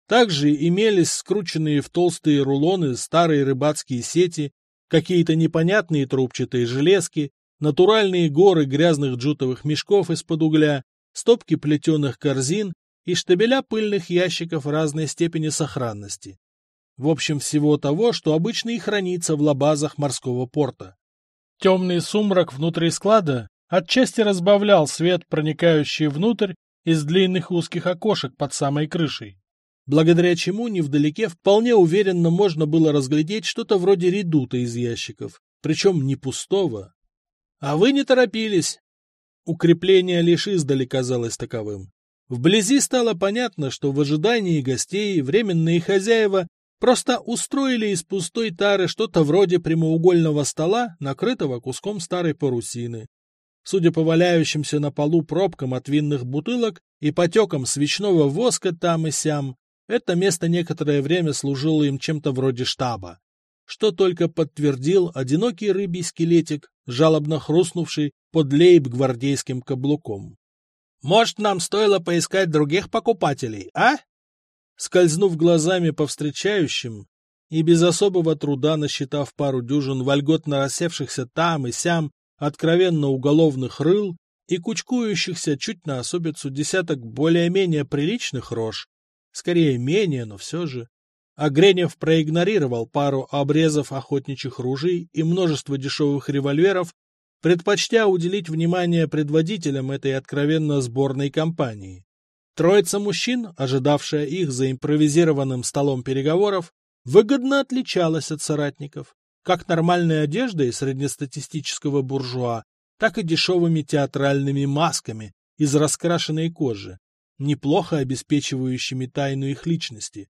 Также имелись скрученные в толстые рулоны старые рыбацкие сети, какие-то непонятные трубчатые железки, натуральные горы грязных джутовых мешков из-под угля, стопки плетеных корзин и штабеля пыльных ящиков разной степени сохранности. В общем, всего того, что обычно и хранится в лабазах морского порта. Темный сумрак внутри склада отчасти разбавлял свет, проникающий внутрь из длинных узких окошек под самой крышей благодаря чему невдалеке вполне уверенно можно было разглядеть что-то вроде редута из ящиков, причем не пустого. А вы не торопились. Укрепление лишь издали казалось таковым. Вблизи стало понятно, что в ожидании гостей временные хозяева просто устроили из пустой тары что-то вроде прямоугольного стола, накрытого куском старой парусины. Судя по валяющимся на полу пробкам от винных бутылок и потекам свечного воска там и сям, это место некоторое время служило им чем-то вроде штаба, что только подтвердил одинокий рыбий скелетик, жалобно хрустнувший под лейб-гвардейским каблуком. «Может, нам стоило поискать других покупателей, а?» Скользнув глазами по встречающим и без особого труда насчитав пару дюжин вольготно рассевшихся там и сям откровенно уголовных рыл и кучкующихся чуть на особицу десяток более-менее приличных рож, Скорее менее, но все же. а проигнорировал пару обрезов охотничьих ружей и множество дешевых револьверов, предпочтя уделить внимание предводителям этой откровенно сборной кампании. Троица мужчин, ожидавшая их за импровизированным столом переговоров, выгодно отличалась от соратников, как нормальной одеждой среднестатистического буржуа, так и дешевыми театральными масками из раскрашенной кожи, неплохо обеспечивающими тайну их личности.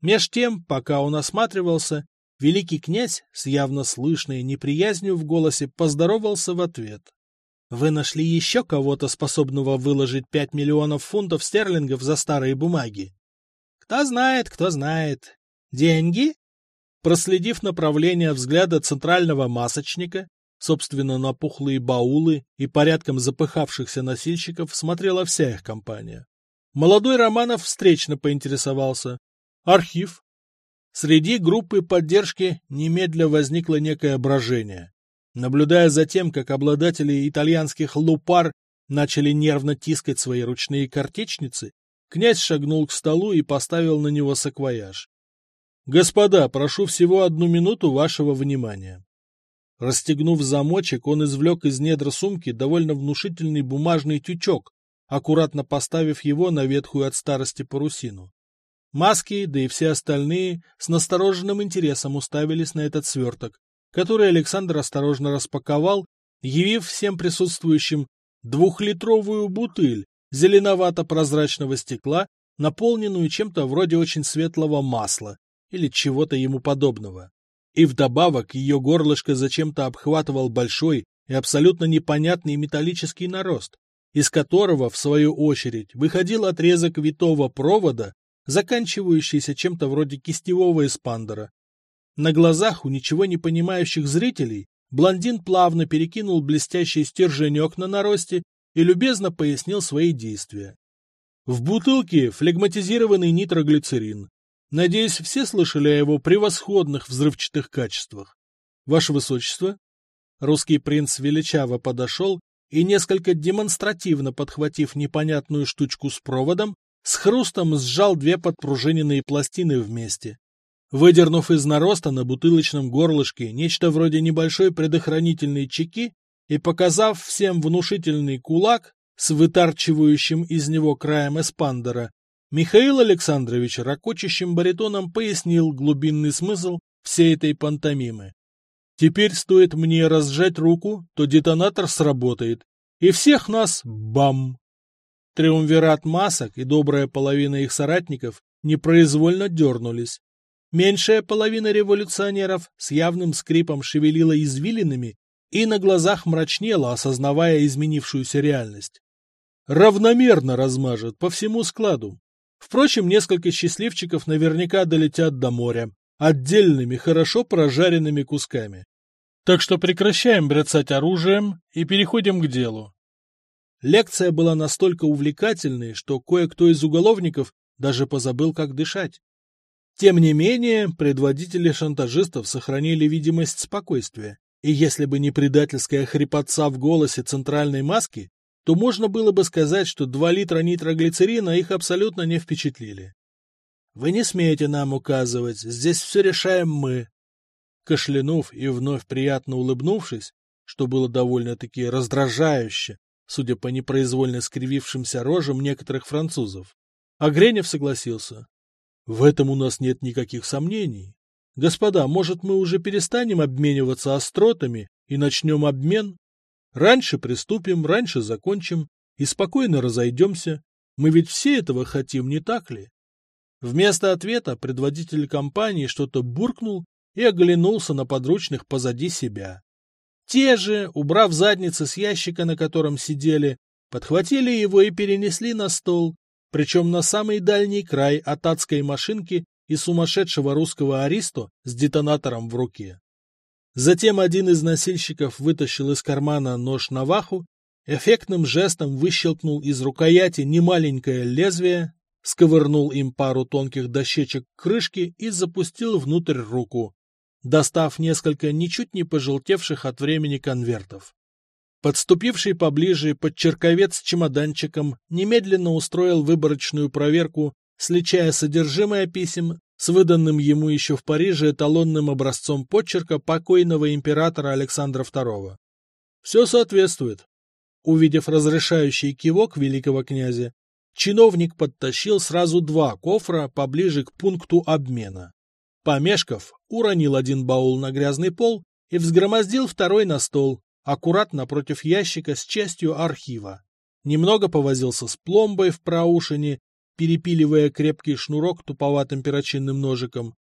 Меж тем, пока он осматривался, великий князь с явно слышной неприязнью в голосе поздоровался в ответ. «Вы нашли еще кого-то, способного выложить пять миллионов фунтов стерлингов за старые бумаги?» «Кто знает, кто знает. Деньги?» Проследив направление взгляда центрального масочника, собственно, на пухлые баулы и порядком запыхавшихся носильщиков смотрела вся их компания. Молодой Романов встречно поинтересовался, Архив. Среди группы поддержки немедля возникло некое брожение. Наблюдая за тем, как обладатели итальянских лупар начали нервно тискать свои ручные картечницы, князь шагнул к столу и поставил на него саквояж. «Господа, прошу всего одну минуту вашего внимания». Расстегнув замочек, он извлек из недр сумки довольно внушительный бумажный тючок, аккуратно поставив его на ветхую от старости парусину. Маски, да и все остальные, с настороженным интересом уставились на этот сверток, который Александр осторожно распаковал, явив всем присутствующим двухлитровую бутыль зеленовато-прозрачного стекла, наполненную чем-то вроде очень светлого масла или чего-то ему подобного. И вдобавок ее горлышко зачем-то обхватывал большой и абсолютно непонятный металлический нарост, из которого, в свою очередь, выходил отрезок витого провода заканчивающийся чем-то вроде кистевого эспандера. На глазах у ничего не понимающих зрителей блондин плавно перекинул блестящий стерженек на наросте и любезно пояснил свои действия. В бутылке флегматизированный нитроглицерин. Надеюсь, все слышали о его превосходных взрывчатых качествах. Ваше Высочество? Русский принц величаво подошел и, несколько демонстративно подхватив непонятную штучку с проводом, с хрустом сжал две подпружиненные пластины вместе. Выдернув из нароста на бутылочном горлышке нечто вроде небольшой предохранительной чеки и показав всем внушительный кулак с вытарчивающим из него краем эспандера, Михаил Александрович ракочащим баритоном пояснил глубинный смысл всей этой пантомимы. «Теперь стоит мне разжать руку, то детонатор сработает, и всех нас — бам!» Триумвират масок и добрая половина их соратников непроизвольно дернулись. Меньшая половина революционеров с явным скрипом шевелила извилинами и на глазах мрачнела, осознавая изменившуюся реальность. Равномерно размажет по всему складу. Впрочем, несколько счастливчиков наверняка долетят до моря, отдельными, хорошо прожаренными кусками. Так что прекращаем бряцать оружием и переходим к делу. Лекция была настолько увлекательной, что кое-кто из уголовников даже позабыл, как дышать. Тем не менее, предводители шантажистов сохранили видимость спокойствия, и если бы не предательская хрипотца в голосе центральной маски, то можно было бы сказать, что два литра нитроглицерина их абсолютно не впечатлили. «Вы не смеете нам указывать, здесь все решаем мы». Кашлянув и вновь приятно улыбнувшись, что было довольно-таки раздражающе, судя по непроизвольно скривившимся рожам некоторых французов. А Гренев согласился. В этом у нас нет никаких сомнений. Господа, может, мы уже перестанем обмениваться остротами и начнем обмен? Раньше приступим, раньше закончим и спокойно разойдемся. Мы ведь все этого хотим, не так ли? Вместо ответа предводитель компании что-то буркнул и оглянулся на подручных позади себя. Те же, убрав задницы с ящика, на котором сидели, подхватили его и перенесли на стол, причем на самый дальний край от адской машинки и сумасшедшего русского аристо с детонатором в руке. Затем один из носильщиков вытащил из кармана нож-наваху, эффектным жестом выщелкнул из рукояти немаленькое лезвие, сковырнул им пару тонких дощечек крышки и запустил внутрь руку, достав несколько ничуть не пожелтевших от времени конвертов. Подступивший поближе подчерковец с чемоданчиком немедленно устроил выборочную проверку, сличая содержимое писем с выданным ему еще в Париже эталонным образцом почерка покойного императора Александра II. Все соответствует. Увидев разрешающий кивок великого князя, чиновник подтащил сразу два кофра поближе к пункту обмена. Помешков, уронил один баул на грязный пол и взгромоздил второй на стол, аккуратно против ящика с частью архива. Немного повозился с пломбой в проушине, перепиливая крепкий шнурок туповатым перочинным ножиком,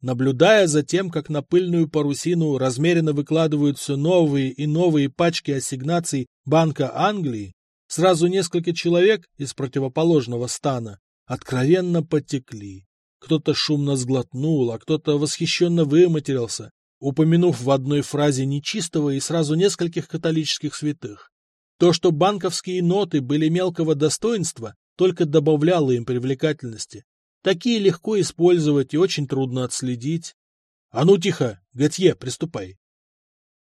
наблюдая за тем, как на пыльную парусину размеренно выкладывают все новые и новые пачки ассигнаций Банка Англии, сразу несколько человек из противоположного стана откровенно потекли. Кто-то шумно сглотнул, а кто-то восхищенно выматерился, упомянув в одной фразе нечистого и сразу нескольких католических святых. То, что банковские ноты были мелкого достоинства, только добавляло им привлекательности. Такие легко использовать и очень трудно отследить. А ну тихо, Готье, приступай.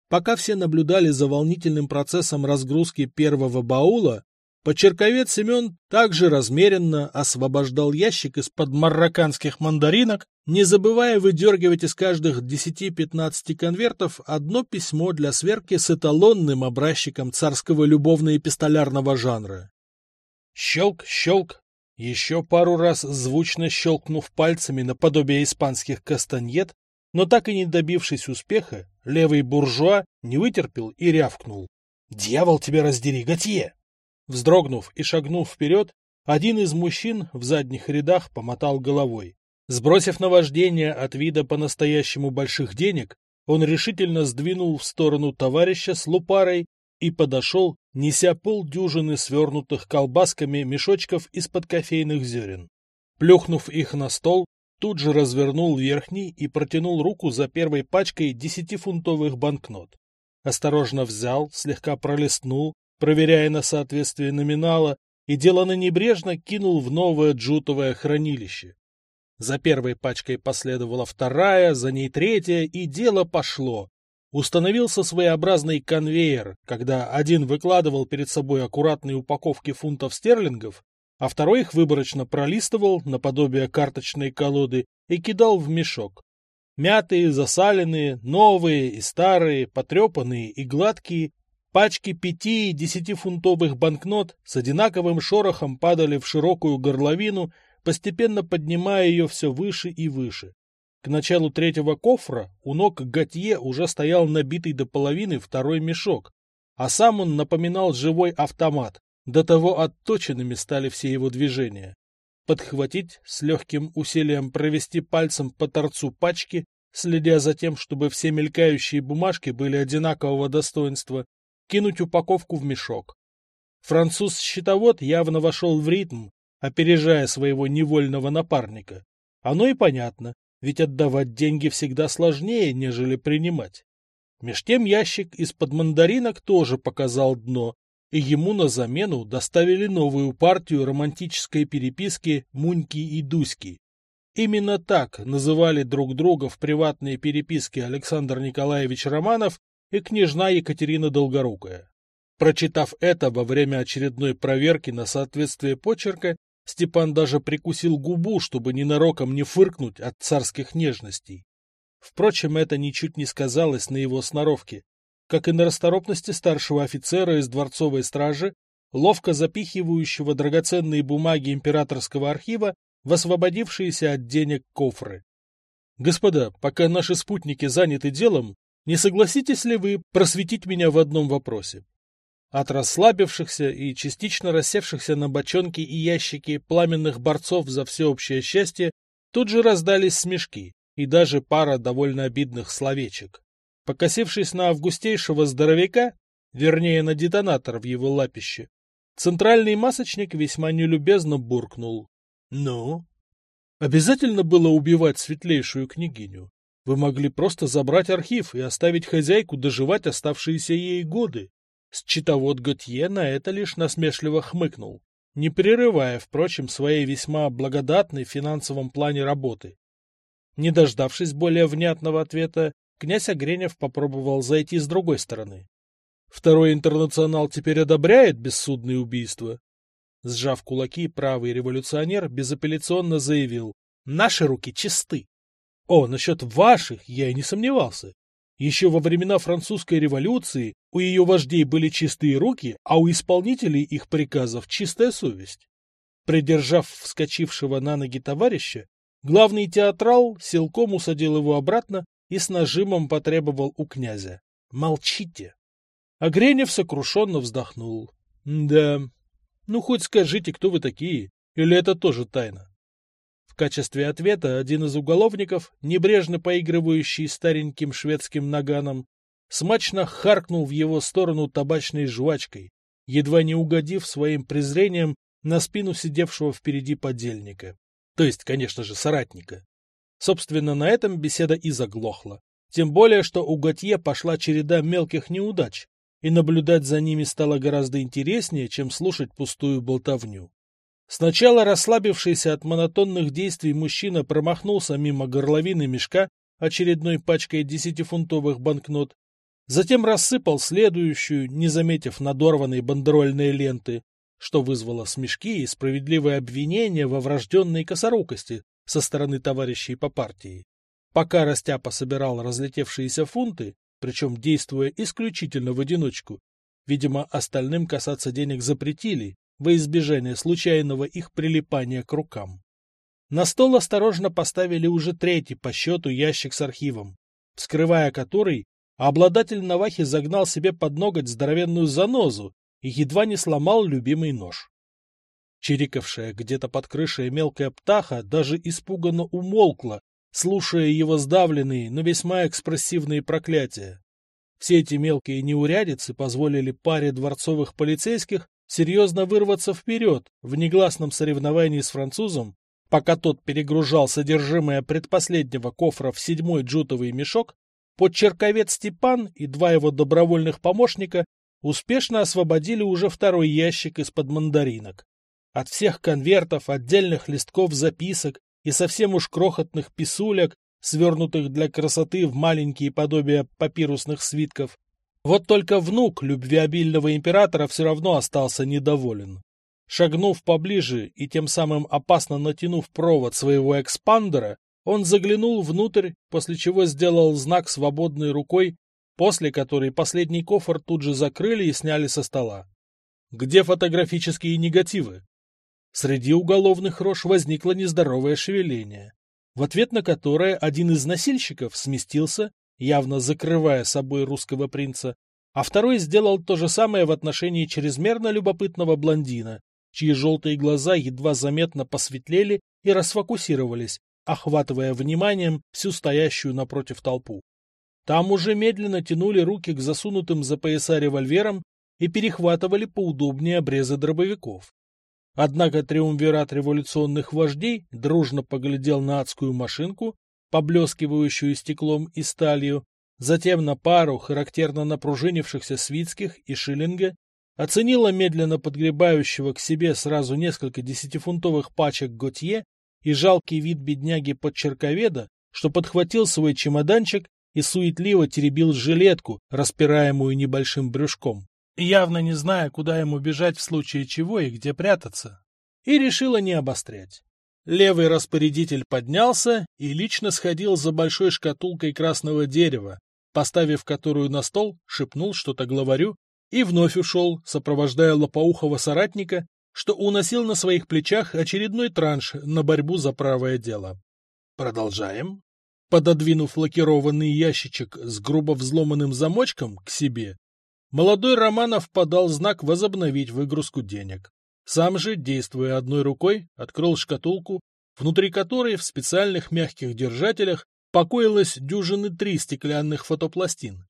Пока все наблюдали за волнительным процессом разгрузки первого баула, Почерковец Семен также размеренно освобождал ящик из-под марокканских мандаринок, не забывая выдергивать из каждых 10-15 конвертов одно письмо для сверки с эталонным образчиком царского любовно-эпистолярного жанра. Щелк, щелк, еще пару раз звучно щелкнув пальцами наподобие испанских кастаньет, но так и не добившись успеха, левый буржуа не вытерпел и рявкнул. «Дьявол тебя раздери, Готье!» Вздрогнув и шагнув вперед, один из мужчин в задних рядах помотал головой. Сбросив наваждение от вида по-настоящему больших денег, он решительно сдвинул в сторону товарища с лупарой и подошел, неся полдюжины свернутых колбасками мешочков из-под кофейных зерен. Плюхнув их на стол, тут же развернул верхний и протянул руку за первой пачкой десятифунтовых банкнот. Осторожно взял, слегка пролистнул, проверяя на соответствие номинала, и делано небрежно кинул в новое джутовое хранилище. За первой пачкой последовала вторая, за ней третья, и дело пошло. Установился своеобразный конвейер, когда один выкладывал перед собой аккуратные упаковки фунтов стерлингов, а второй их выборочно пролистывал наподобие карточной колоды и кидал в мешок. Мятые, засаленные, новые и старые, потрепанные и гладкие, Пачки пяти- и десятифунтовых банкнот с одинаковым шорохом падали в широкую горловину, постепенно поднимая ее все выше и выше. К началу третьего кофра у ног Готье уже стоял набитый до половины второй мешок, а сам он напоминал живой автомат, до того отточенными стали все его движения. Подхватить, с легким усилием провести пальцем по торцу пачки, следя за тем, чтобы все мелькающие бумажки были одинакового достоинства, кинуть упаковку в мешок. Француз-щитовод явно вошел в ритм, опережая своего невольного напарника. Оно и понятно, ведь отдавать деньги всегда сложнее, нежели принимать. Меж тем ящик из-под мандаринок тоже показал дно, и ему на замену доставили новую партию романтической переписки Муньки и Дуськи. Именно так называли друг друга в приватные переписки Александр Николаевич Романов и княжна Екатерина Долгорукая. Прочитав это во время очередной проверки на соответствие почерка, Степан даже прикусил губу, чтобы ненароком не фыркнуть от царских нежностей. Впрочем, это ничуть не сказалось на его сноровке, как и на расторопности старшего офицера из дворцовой стражи, ловко запихивающего драгоценные бумаги императорского архива в освободившиеся от денег кофры. Господа, пока наши спутники заняты делом, не согласитесь ли вы просветить меня в одном вопросе? От расслабившихся и частично рассевшихся на бочонки и ящики пламенных борцов за всеобщее счастье тут же раздались смешки и даже пара довольно обидных словечек. Покосившись на августейшего здоровяка, вернее на детонатор в его лапище, центральный масочник весьма нелюбезно буркнул. — Ну? Обязательно было убивать светлейшую княгиню? Вы могли просто забрать архив и оставить хозяйку доживать оставшиеся ей годы. Счетовод Готье на это лишь насмешливо хмыкнул, не прерывая, впрочем, своей весьма благодатной в финансовом плане работы. Не дождавшись более внятного ответа, князь Огренев попробовал зайти с другой стороны. Второй интернационал теперь одобряет бессудные убийства? Сжав кулаки, правый революционер безапелляционно заявил Наши руки чисты. О, насчет ваших я и не сомневался. Еще во времена французской революции у ее вождей были чистые руки, а у исполнителей их приказов чистая совесть. Придержав вскочившего на ноги товарища, главный театрал силком усадил его обратно и с нажимом потребовал у князя. «Молчите!» А Гренев сокрушенно вздохнул. «Да, ну хоть скажите, кто вы такие, или это тоже тайна?» В качестве ответа один из уголовников, небрежно поигрывающий стареньким шведским наганом, смачно харкнул в его сторону табачной жвачкой, едва не угодив своим презрением на спину сидевшего впереди подельника. То есть, конечно же, соратника. Собственно, на этом беседа и заглохла. Тем более, что у Готье пошла череда мелких неудач, и наблюдать за ними стало гораздо интереснее, чем слушать пустую болтовню. Сначала расслабившийся от монотонных действий мужчина промахнулся мимо горловины мешка очередной пачкой десятифунтовых банкнот, затем рассыпал следующую, не заметив надорванной бандерольной ленты, что вызвало смешки и справедливое обвинение во врожденной косорукости со стороны товарищей по партии. Пока Растяпа собирал разлетевшиеся фунты, причем действуя исключительно в одиночку, видимо, остальным касаться денег запретили, во избежание случайного их прилипания к рукам. На стол осторожно поставили уже третий по счету ящик с архивом, вскрывая который, обладатель Навахи загнал себе под ноготь здоровенную занозу и едва не сломал любимый нож. Чирикавшая где-то под крышей мелкая птаха даже испуганно умолкла, слушая его сдавленные, но весьма экспрессивные проклятия. Все эти мелкие неурядицы позволили паре дворцовых полицейских серьезно вырваться вперед в негласном соревновании с французом, пока тот перегружал содержимое предпоследнего кофра в седьмой джутовый мешок, подчерковец Степан и два его добровольных помощника успешно освободили уже второй ящик из-под мандаринок. От всех конвертов, отдельных листков записок и совсем уж крохотных писулек, свернутых для красоты в маленькие подобия папирусных свитков. Вот только внук любвеобильного императора все равно остался недоволен. Шагнув поближе и тем самым опасно натянув провод своего экспандера, он заглянул внутрь, после чего сделал знак свободной рукой после которой последний кофр тут же закрыли и сняли со стола. Где фотографические негативы? Среди уголовных рож возникло нездоровое шевеление, в ответ на которое один из носильщиков сместился, явно закрывая собой русского принца, а второй сделал то же самое в отношении чрезмерно любопытного блондина, чьи желтые глаза едва заметно посветлели и расфокусировались, охватывая вниманием всю стоящую напротив толпу. Там уже медленно тянули руки к засунутым за пояса револьверам и перехватывали поудобнее обрезы дробовиков. Однако триумвират революционных вождей дружно поглядел на адскую машинку, поблескивающую стеклом и сталью, затем на пару характерно напружинившихся свитских и шиллинга, оценила медленно подгребающего к себе сразу несколько десятифунтовых пачек Готье и жалкий вид бедняги-подчерковеда, что подхватил свой чемоданчик и суетливо теребил жилетку, распираемую небольшим брюшком, явно не зная, куда ему бежать в случае чего и где прятаться, и решила не обострять. Левый распорядитель поднялся и лично сходил за большой шкатулкой красного дерева, поставив которую на стол, шепнул что-то главарю и вновь ушел, сопровождая лопоухого соратника, что уносил на своих плечах очередной транш на борьбу за правое дело. Продолжаем. Пододвинув лакированный ящичек с грубо взломанным замочком к себе, молодой Романов подал знак возобновить выгрузку денег. Сам же, действуя одной рукой, открыл шкатулку, внутри которой в специальных мягких держателях покоилось дюжины три стеклянных фотопластин.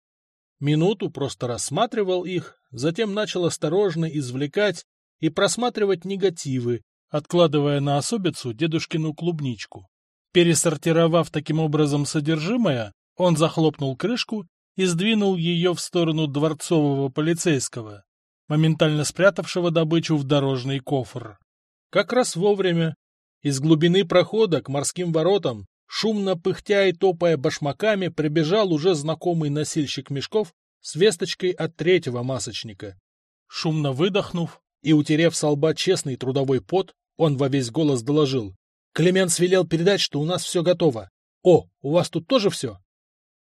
Минуту просто рассматривал их, затем начал осторожно извлекать и просматривать негативы, откладывая на особицу дедушкину клубничку. Пересортировав таким образом содержимое, он захлопнул крышку и сдвинул ее в сторону дворцового полицейского, моментально спрятавшего добычу в дорожный кофр. Как раз вовремя. Из глубины прохода к морским воротам, шумно пыхтя и топая башмаками, прибежал уже знакомый носильщик мешков с весточкой от третьего масочника. Шумно выдохнув и утерев со лба честный трудовой пот, он во весь голос доложил. Клеменс велел передать, что у нас все готово. О, у вас тут тоже все?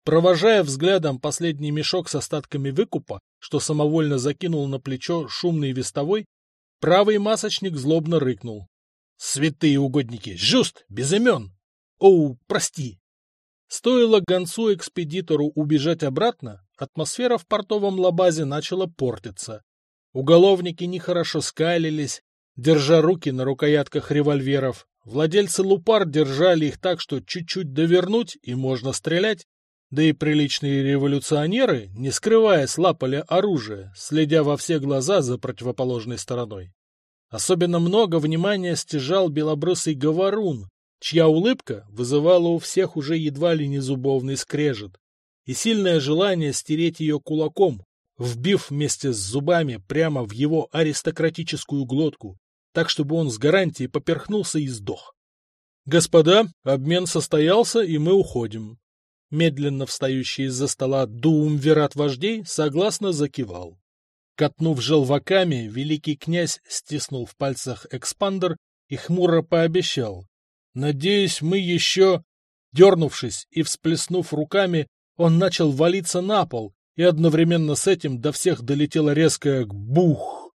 Провожая взглядом последний мешок с остатками выкупа, что самовольно закинул на плечо шумный вестовой, правый масочник злобно рыкнул. «Святые угодники! Жуст! Без имен! Оу, прости!» Стоило гонцу-экспедитору убежать обратно, атмосфера в портовом лабазе начала портиться. Уголовники нехорошо скалились, держа руки на рукоятках револьверов. Владельцы лупар держали их так, что чуть-чуть довернуть и можно стрелять, да и приличные революционеры, не скрывая, слапали оружие, следя во все глаза за противоположной стороной. Особенно много внимания стяжал белобрысый говорун, чья улыбка вызывала у всех уже едва ли не зубовный скрежет, и сильное желание стереть ее кулаком, вбив вместе с зубами прямо в его аристократическую глотку, так чтобы он с гарантией поперхнулся и сдох. «Господа, обмен состоялся, и мы уходим», медленно встающий из-за стола дуумвират вождей согласно закивал. Катнув желваками, великий князь стиснул в пальцах экспандер и хмуро пообещал. «Надеюсь, мы еще...» Дернувшись и всплеснув руками, он начал валиться на пол, и одновременно с этим до всех долетело резкое «бух».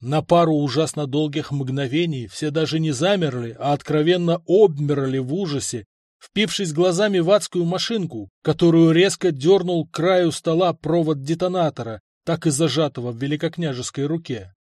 На пару ужасно долгих мгновений все даже не замерли, а откровенно обмерли в ужасе впившись глазами в адскую машинку, которую резко дернул к краю стола провод детонатора, так и зажатого в великокняжеской руке.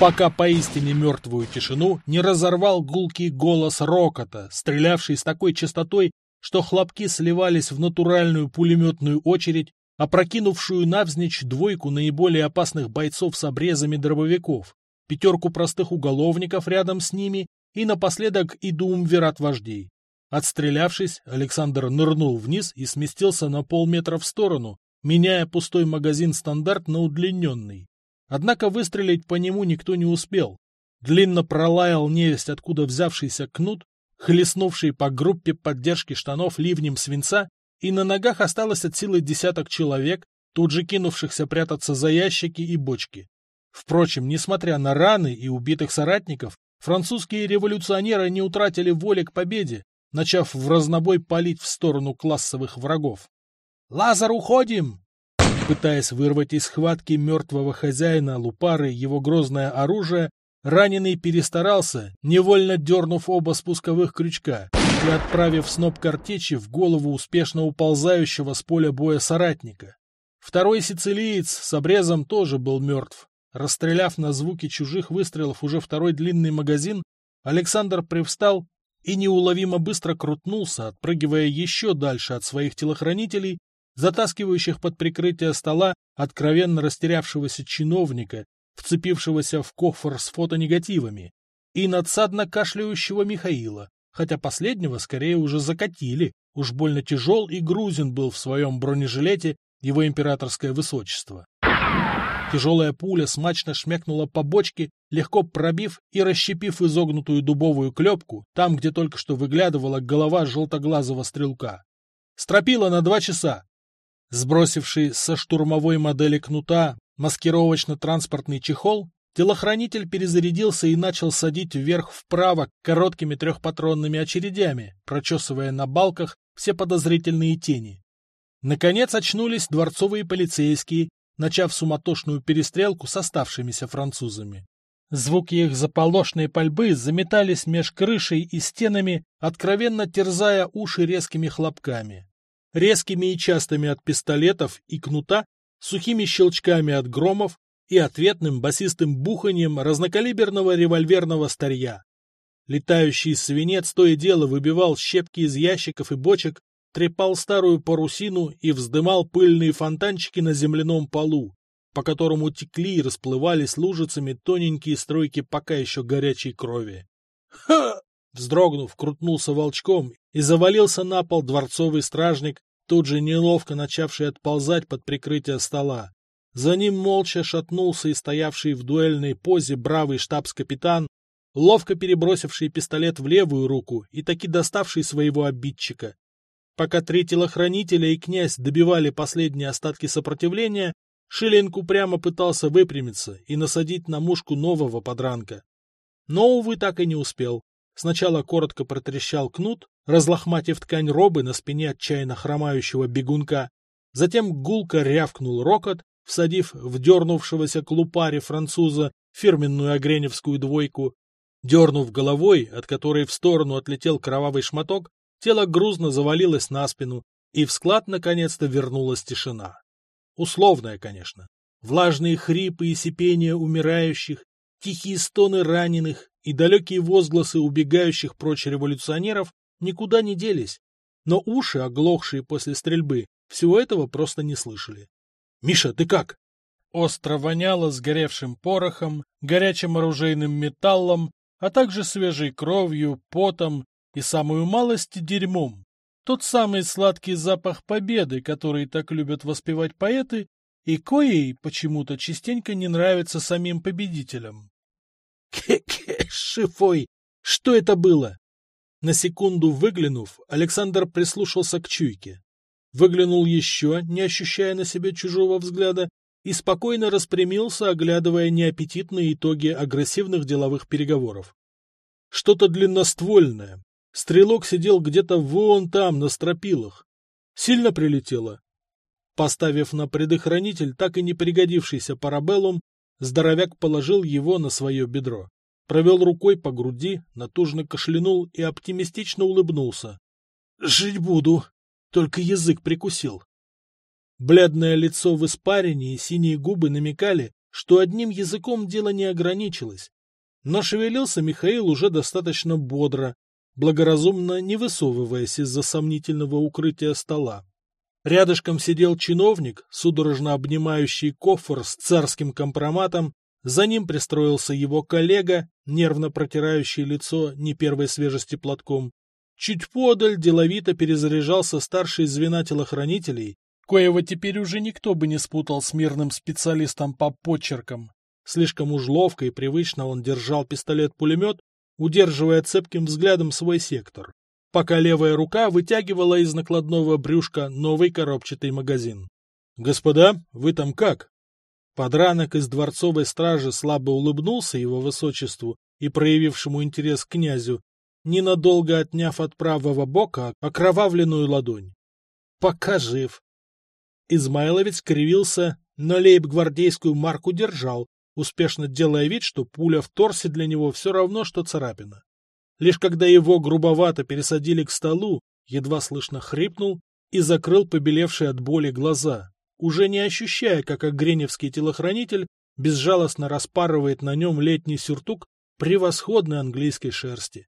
Пока поистине мертвую тишину не разорвал гулкий голос рокота, стрелявший с такой частотой, что хлопки сливались в натуральную пулеметную очередь, опрокинувшую навзничь двойку наиболее опасных бойцов с обрезами дробовиков, пятерку простых уголовников рядом с ними и напоследок и думвират вождей. Отстрелявшись, Александр нырнул вниз и сместился на полметра в сторону, меняя пустой магазин «Стандарт» на удлиненный. Однако выстрелить по нему никто не успел. Длинно пролаял невесть, откуда взявшийся кнут, хлестнувший по группе поддержки штанов ливнем свинца, и на ногах осталось от силы десяток человек, тут же кинувшихся прятаться за ящики и бочки. Впрочем, несмотря на раны и убитых соратников, французские революционеры не утратили воли к победе, начав в разнобой палить в сторону классовых врагов. «Лазар, уходим!» Пытаясь вырвать из схватки мертвого хозяина Лупары его грозное оружие, раненый перестарался, невольно дернув оба спусковых крючка и отправив сноп картечи в голову успешно уползающего с поля боя соратника. Второй сицилиец с обрезом тоже был мертв. Расстреляв на звуки чужих выстрелов уже второй длинный магазин, Александр привстал и неуловимо быстро крутнулся, отпрыгивая еще дальше от своих телохранителей, затаскивающих под прикрытие стола откровенно растерявшегося чиновника, вцепившегося в кофр с фотонегативами, и надсадно кашляющего Михаила, хотя последнего скорее уже закатили, уж больно тяжел и грузин был в своем бронежилете его императорское высочество. Тяжелая пуля смачно шмякнула по бочке, легко пробив и расщепив изогнутую дубовую клепку, там, где только что выглядывала голова желтоглазого стрелка. Стропила на два часа. Сбросивший со штурмовой модели кнута маскировочно-транспортный чехол, телохранитель перезарядился и начал садить вверх-вправо короткими трехпатронными очередями, прочесывая на балках все подозрительные тени. Наконец очнулись дворцовые полицейские начав суматошную перестрелку с оставшимися французами. Звуки их заполошной пальбы заметались меж крышей и стенами, откровенно терзая уши резкими хлопками. Резкими и частыми от пистолетов и кнута, сухими щелчками от громов и ответным басистым буханием разнокалиберного револьверного старья. Летающий свинец то и дело выбивал щепки из ящиков и бочек, трепал старую парусину и вздымал пыльные фонтанчики на земляном полу, по которому текли и расплывались лужицами тоненькие стройки пока еще горячей крови. «Ха!» Вздрогнув, крутнулся волчком и завалился на пол дворцовый стражник, тут же неловко начавший отползать под прикрытие стола. За ним молча шатнулся и стоявший в дуэльной позе бравый штабс-капитан, ловко перебросивший пистолет в левую руку и таки доставший своего обидчика. Пока три телохранителя и князь добивали последние остатки сопротивления, Шиленко прямо пытался выпрямиться и насадить на мушку нового подранка. Но, увы, так и не успел. Сначала коротко протрещал кнут, разлохматив ткань робы на спине отчаянно хромающего бегунка. Затем гулко рявкнул рокот, всадив в дернувшегося к француза фирменную огреневскую двойку. Дернув головой, от которой в сторону отлетел кровавый шматок, тело грузно завалилось на спину, и в склад наконец-то вернулась тишина. Условная, конечно. Влажные хрипы и сипения умирающих, тихие стоны раненых и далекие возгласы убегающих прочь революционеров никуда не делись, но уши, оглохшие после стрельбы, всего этого просто не слышали. «Миша, ты как?» Остро воняло сгоревшим порохом, горячим оружейным металлом, а также свежей кровью, потом и самую малость дерьмом. Тот самый сладкий запах победы, который так любят воспевать поэты, и коей почему-то частенько не нравится самим победителям. Ке-ке, шифой! Что это было? На секунду выглянув, Александр прислушался к чуйке. Выглянул еще, не ощущая на себе чужого взгляда, и спокойно распрямился, оглядывая неаппетитные итоги агрессивных деловых переговоров. Что-то длинноствольное. Стрелок сидел где-то вон там, на стропилах. Сильно прилетело. Поставив на предохранитель так и не пригодившийся парабеллум, здоровяк положил его на свое бедро провел рукой по груди, натужно кашлянул и оптимистично улыбнулся. — Жить буду, только язык прикусил. Бледное лицо в испарине и синие губы намекали, что одним языком дело не ограничилось. Но шевелился Михаил уже достаточно бодро, благоразумно не высовываясь из-за сомнительного укрытия стола. Рядышком сидел чиновник, судорожно обнимающий кофр с царским компроматом за ним пристроился его коллега, нервно протирающий лицо не первой свежести платком. Чуть подаль деловито перезаряжался старший звена телохранителей, коего теперь уже никто бы не спутал с мирным специалистом по почеркам. Слишком уж ловко и привычно он держал пистолет-пулемет, удерживая цепким взглядом свой сектор, пока левая рука вытягивала из накладного брюшка новый коробчатый магазин. «Господа, вы там как?» Подранок из дворцовой стражи слабо улыбнулся его высочеству и проявившему интерес к князю, ненадолго отняв от правого бока окровавленную ладонь. Пока жив. Измайловец кривился, но лейб-гвардейскую марку держал, успешно делая вид, что пуля в торсе для него все равно, что царапина. Лишь когда его грубовато пересадили к столу, едва слышно хрипнул и закрыл побелевшие от боли глаза, уже не ощущая, как огреневский телохранитель безжалостно распарывает на нем летний сюртук превосходной английской шерсти.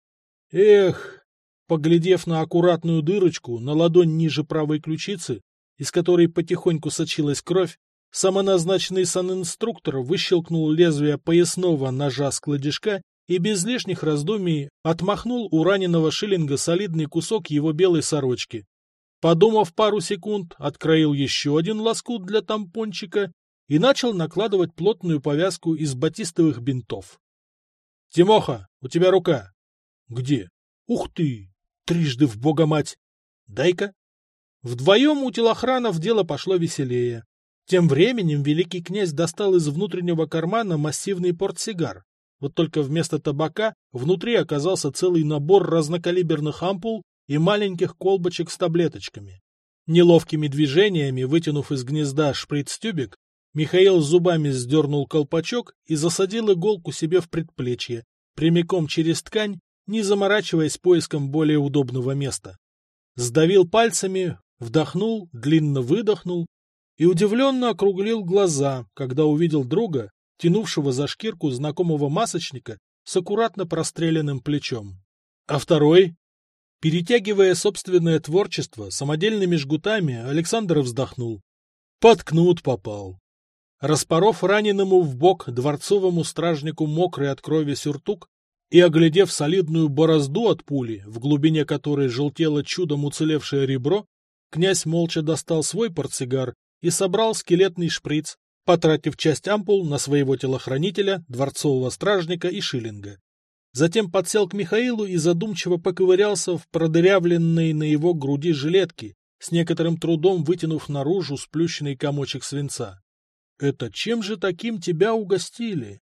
Эх! Поглядев на аккуратную дырочку на ладонь ниже правой ключицы, из которой потихоньку сочилась кровь, самоназначенный санинструктор выщелкнул лезвие поясного ножа с кладежка и без лишних раздумий отмахнул у раненого шиллинга солидный кусок его белой сорочки, Подумав пару секунд, откроил еще один лоскут для тампончика и начал накладывать плотную повязку из батистовых бинтов. — Тимоха, у тебя рука. — Где? — Ух ты! Трижды в бога мать! Дай-ка! Вдвоем у телохранов дело пошло веселее. Тем временем великий князь достал из внутреннего кармана массивный портсигар. Вот только вместо табака внутри оказался целый набор разнокалиберных ампул и маленьких колбочек с таблеточками. Неловкими движениями, вытянув из гнезда шприц-тюбик, Михаил зубами сдернул колпачок и засадил иголку себе в предплечье, прямиком через ткань, не заморачиваясь поиском более удобного места. Сдавил пальцами, вдохнул, длинно выдохнул и удивленно округлил глаза, когда увидел друга, тянувшего за шкирку знакомого масочника с аккуратно простреленным плечом. А второй, Перетягивая собственное творчество самодельными жгутами, Александр вздохнул. Под кнут попал. Распоров раненому в бок дворцовому стражнику мокрый от крови сюртук и оглядев солидную борозду от пули, в глубине которой желтело чудом уцелевшее ребро, князь молча достал свой портсигар и собрал скелетный шприц, потратив часть ампул на своего телохранителя, дворцового стражника и шиллинга. Затем подсел к Михаилу и задумчиво поковырялся в продырявленной на его груди жилетке, с некоторым трудом вытянув наружу сплющенный комочек свинца. — Это чем же таким тебя угостили?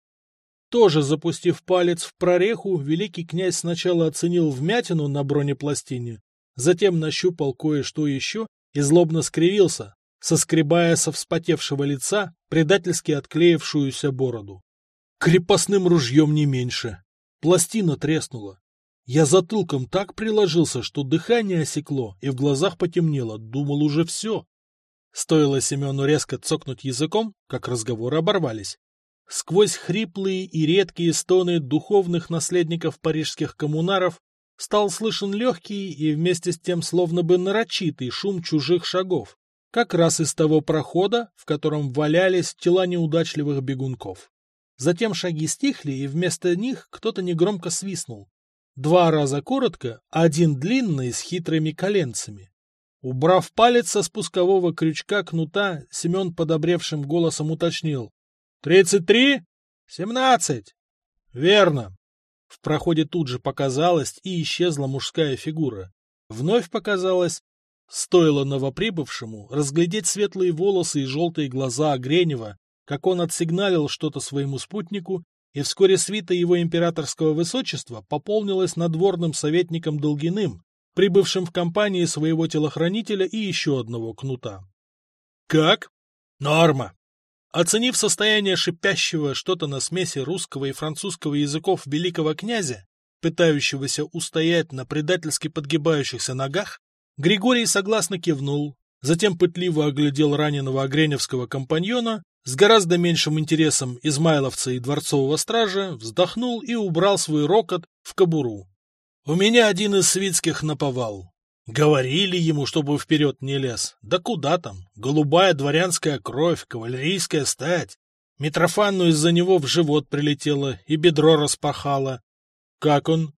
Тоже запустив палец в прореху, великий князь сначала оценил вмятину на бронепластине, затем нащупал кое-что еще и злобно скривился, соскребая со вспотевшего лица предательски отклеившуюся бороду. Крепостным ружьем не меньше. Пластина треснула. Я затылком так приложился, что дыхание осекло и в глазах потемнело, думал уже все. Стоило Семену резко цокнуть языком, как разговоры оборвались. Сквозь хриплые и редкие стоны духовных наследников парижских коммунаров стал слышен легкий и вместе с тем словно бы нарочитый шум чужих шагов, как раз из того прохода, в котором валялись тела неудачливых бегунков. Затем шаги стихли, и вместо них кто-то негромко свистнул. Два раза коротко, один длинный с хитрыми коленцами. Убрав палец со спускового крючка кнута, Семен подобревшим голосом уточнил. «Тридцать три? Семнадцать!» «Верно!» В проходе тут же показалась и исчезла мужская фигура. Вновь показалась, стоило новоприбывшему разглядеть светлые волосы и желтые глаза Огренева, как он отсигналил что-то своему спутнику, и вскоре свита его императорского высочества пополнилась надворным советником Долгиным, прибывшим в компании своего телохранителя и еще одного кнута. «Как?» «Норма!» Оценив состояние шипящего что-то на смеси русского и французского языков великого князя, пытающегося устоять на предательски подгибающихся ногах, Григорий согласно кивнул, затем пытливо оглядел раненого огреневского компаньона, с гораздо меньшим интересом измайловца и дворцового стража, вздохнул и убрал свой рокот в кобуру. У меня один из свитских наповал. Говорили ему, чтобы вперед не лез. Да куда там? Голубая дворянская кровь, кавалерийская стать. Митрофанну из-за него в живот прилетело и бедро распахало. Как он?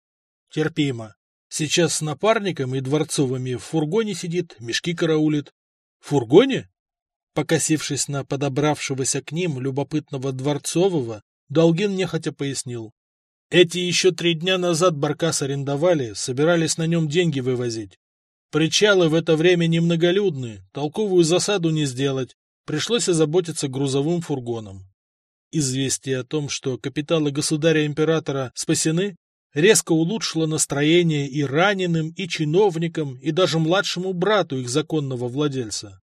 Терпимо. Сейчас с напарником и дворцовыми в фургоне сидит, мешки караулит. В фургоне? Покосившись на подобравшегося к ним любопытного дворцового, Долгин нехотя пояснил. Эти еще три дня назад баркас арендовали, собирались на нем деньги вывозить. Причалы в это время немноголюдны, толковую засаду не сделать, пришлось озаботиться грузовым фургоном. Известие о том, что капиталы государя-императора спасены, резко улучшило настроение и раненым, и чиновникам, и даже младшему брату их законного владельца.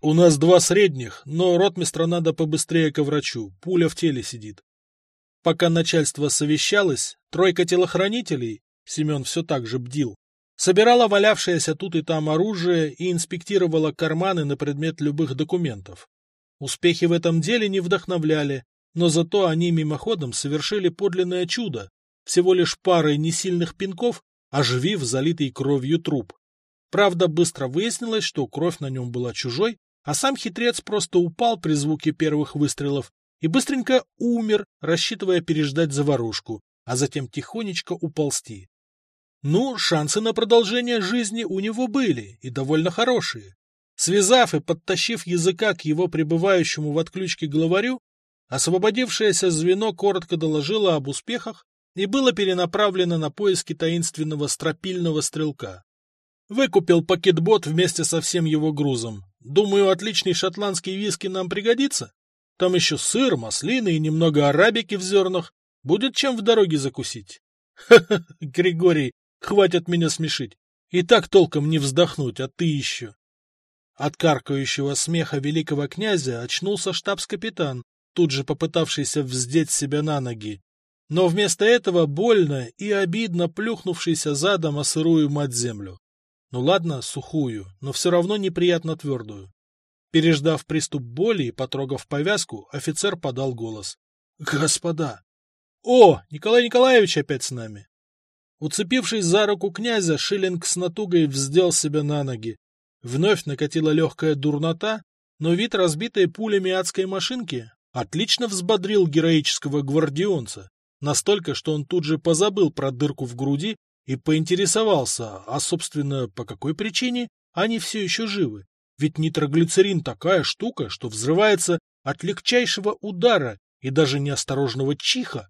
У нас два средних, но ротмистра надо побыстрее ко врачу, пуля в теле сидит. Пока начальство совещалось, тройка телохранителей, Семен все так же бдил, собирала валявшееся тут и там оружие и инспектировала карманы на предмет любых документов. Успехи в этом деле не вдохновляли, но зато они мимоходом совершили подлинное чудо, всего лишь парой несильных пинков, оживив залитый кровью труп. Правда, быстро выяснилось, что кровь на нем была чужой, а сам хитрец просто упал при звуке первых выстрелов и быстренько умер, рассчитывая переждать заварушку, а затем тихонечко уползти. Ну, шансы на продолжение жизни у него были, и довольно хорошие. Связав и подтащив языка к его пребывающему в отключке главарю, освободившееся звено коротко доложило об успехах и было перенаправлено на поиски таинственного стропильного стрелка. Выкупил пакетбот вместе со всем его грузом. Думаю, отличный шотландский виски нам пригодится. Там еще сыр, маслины и немного арабики в зернах. Будет чем в дороге закусить. Ха-ха, Григорий, хватит меня смешить. И так толком не вздохнуть, а ты еще. От каркающего смеха великого князя очнулся штабс-капитан, тут же попытавшийся вздеть себя на ноги. Но вместо этого больно и обидно плюхнувшийся задом о сырую мать-землю. Ну ладно, сухую, но все равно неприятно твердую. Переждав приступ боли и потрогав повязку, офицер подал голос. — Господа! — О, Николай Николаевич опять с нами! Уцепившись за руку князя, Шиллинг с натугой вздел себя на ноги. Вновь накатила легкая дурнота, но вид разбитой пулями адской машинки отлично взбодрил героического гвардионца, настолько, что он тут же позабыл про дырку в груди и поинтересовался, а, собственно, по какой причине они все еще живы. Ведь нитроглицерин такая штука, что взрывается от легчайшего удара и даже неосторожного чиха.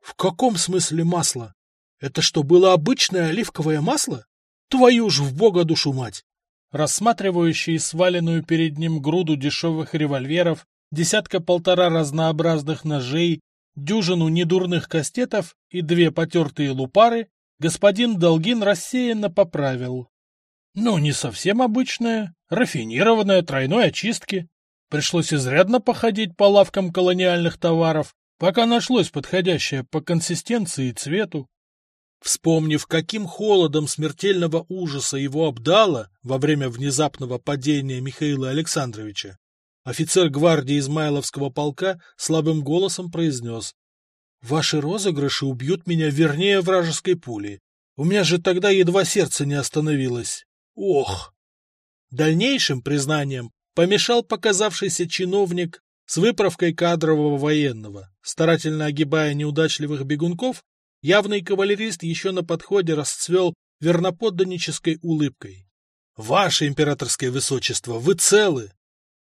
В каком смысле масло? Это что, было обычное оливковое масло? Твою ж в бога душу мать! Рассматривающий сваленную перед ним груду дешевых револьверов, десятка-полтора разнообразных ножей, дюжину недурных кастетов и две потертые лупары, господин Долгин рассеянно поправил. Ну, не совсем обычная, рафинированная тройной очистки. Пришлось изрядно походить по лавкам колониальных товаров, пока нашлось подходящее по консистенции и цвету. Вспомнив, каким холодом смертельного ужаса его обдало во время внезапного падения Михаила Александровича, офицер гвардии Измайловского полка слабым голосом произнес «Ваши розыгрыши убьют меня вернее вражеской пули. У меня же тогда едва сердце не остановилось. Ох!» Дальнейшим признанием помешал показавшийся чиновник с выправкой кадрового военного, старательно огибая неудачливых бегунков, явный кавалерист еще на подходе расцвел верноподданнической улыбкой. «Ваше императорское высочество, вы целы!»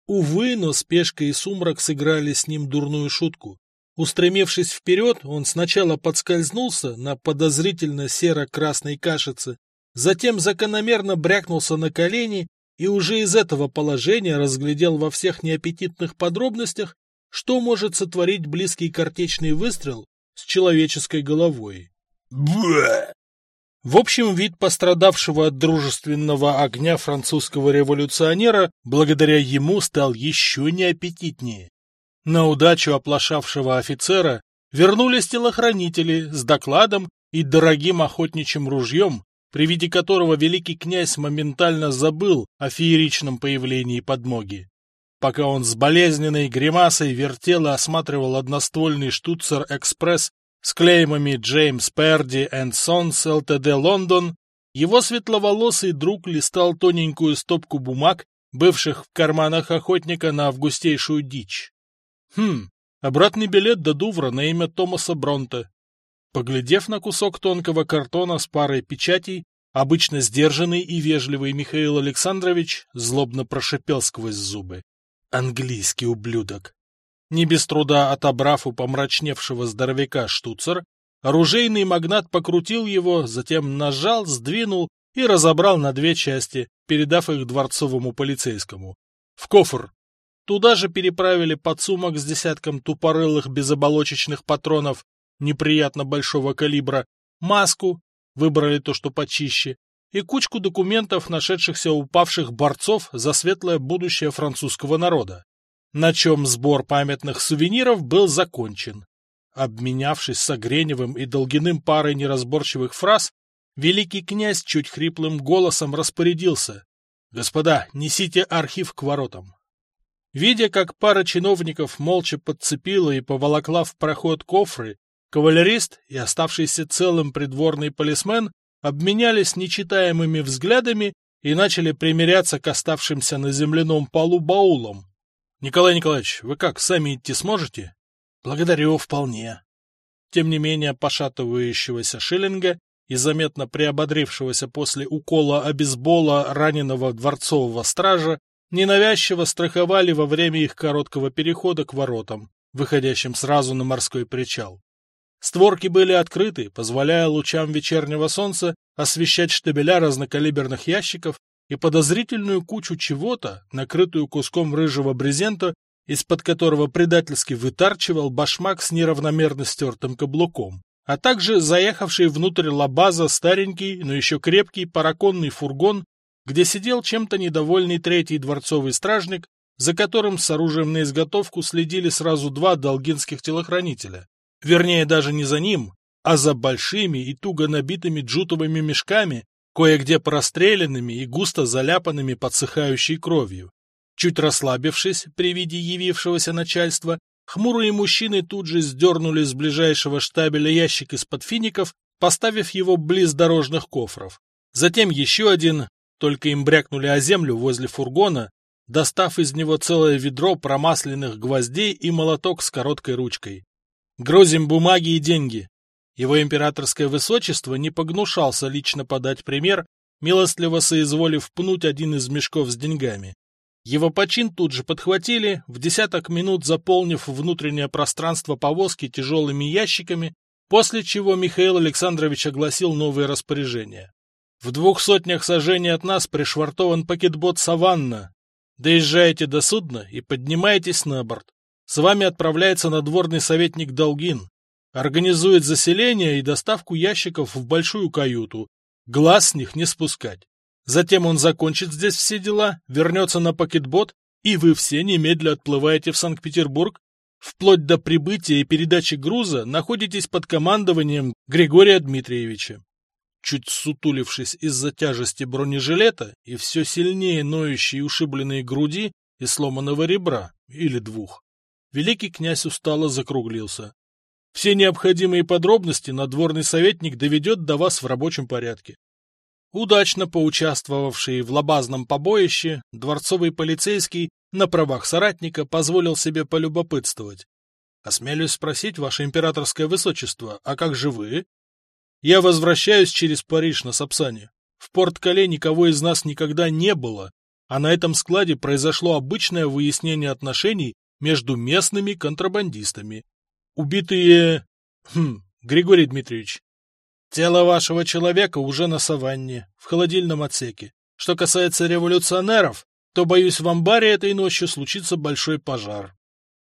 Увы, но спешка и сумрак сыграли с ним дурную шутку. Устремившись вперед, он сначала подскользнулся на подозрительно серо-красной кашице, затем закономерно брякнулся на колени и уже из этого положения разглядел во всех неаппетитных подробностях, что может сотворить близкий картечный выстрел с человеческой головой. Бэ! В общем, вид пострадавшего от дружественного огня французского революционера благодаря ему стал еще неаппетитнее. На удачу оплошавшего офицера вернулись телохранители с докладом и дорогим охотничьим ружьем, при виде которого великий князь моментально забыл о фееричном появлении подмоги. Пока он с болезненной гримасой вертел и осматривал одноствольный штуцер-экспресс с клеймами «Джеймс Перди энд Сонс ЛТД Лондон», его светловолосый друг листал тоненькую стопку бумаг, бывших в карманах охотника на августейшую дичь. Хм, обратный билет до Дувра на имя Томаса Бронте. Поглядев на кусок тонкого картона с парой печатей, обычно сдержанный и вежливый Михаил Александрович злобно прошипел сквозь зубы. Английский ублюдок. Не без труда отобрав у помрачневшего здоровяка штуцер, оружейный магнат покрутил его, затем нажал, сдвинул и разобрал на две части, передав их дворцовому полицейскому. В кофр. Туда же переправили подсумок с десятком тупорылых безоболочечных патронов неприятно большого калибра, маску, выбрали то, что почище, и кучку документов, нашедшихся упавших борцов за светлое будущее французского народа. На чем сбор памятных сувениров был закончен. Обменявшись с Огреневым и Долгиным парой неразборчивых фраз, великий князь чуть хриплым голосом распорядился. «Господа, несите архив к воротам». Видя, как пара чиновников молча подцепила и поволокла в проход кофры, Кавалерист и оставшийся целым придворный полисмен обменялись нечитаемыми взглядами и начали примиряться к оставшимся на земляном полу баулам. — Николай Николаевич, вы как, сами идти сможете? — Благодарю, вполне. Тем не менее, пошатывающегося шиллинга и заметно приободрившегося после укола обезбола раненого дворцового стража ненавязчиво страховали во время их короткого перехода к воротам, выходящим сразу на морской причал. Створки были открыты, позволяя лучам вечернего солнца освещать штабеля разнокалиберных ящиков и подозрительную кучу чего-то, накрытую куском рыжего брезента, из-под которого предательски вытарчивал башмак с неравномерно стертым каблуком, а также заехавший внутрь лабаза старенький, но еще крепкий параконный фургон, где сидел чем-то недовольный третий дворцовый стражник, за которым с оружием на изготовку следили сразу два долгинских телохранителя. Вернее, даже не за ним, а за большими и туго набитыми джутовыми мешками, кое-где простреленными и густо заляпанными подсыхающей кровью. Чуть расслабившись при виде явившегося начальства, хмурые мужчины тут же сдернули с ближайшего штабеля ящик из-под фиников, поставив его близ дорожных кофров. Затем еще один, только им брякнули о землю возле фургона, достав из него целое ведро промасленных гвоздей и молоток с короткой ручкой. Грозим бумаги и деньги. Его императорское высочество не погнушался лично подать пример, милостливо соизволив пнуть один из мешков с деньгами. Его почин тут же подхватили, в десяток минут заполнив внутреннее пространство повозки тяжелыми ящиками, после чего Михаил Александрович огласил новые распоряжения. В двух сотнях сажений от нас пришвартован пакетбот «Саванна». Доезжаете до судна и поднимаетесь на борт. С вами отправляется надворный советник Долгин. Организует заселение и доставку ящиков в большую каюту. Глаз с них не спускать. Затем он закончит здесь все дела, вернется на пакетбот, и вы все немедля отплываете в Санкт-Петербург. Вплоть до прибытия и передачи груза находитесь под командованием Григория Дмитриевича. Чуть сутулившись из-за тяжести бронежилета и все сильнее ноющей ушибленной груди и сломанного ребра, или двух, великий князь устало закруглился. Все необходимые подробности надворный советник доведет до вас в рабочем порядке. Удачно поучаствовавший в лобазном побоище, дворцовый полицейский на правах соратника позволил себе полюбопытствовать. «Осмелюсь спросить, ваше императорское высочество, а как же вы?» «Я возвращаюсь через Париж на Сапсане. В Порт-Кале никого из нас никогда не было, а на этом складе произошло обычное выяснение отношений между местными контрабандистами. Убитые... Хм, Григорий Дмитриевич, тело вашего человека уже на саванне, в холодильном отсеке. Что касается революционеров, то, боюсь, в амбаре этой ночью случится большой пожар.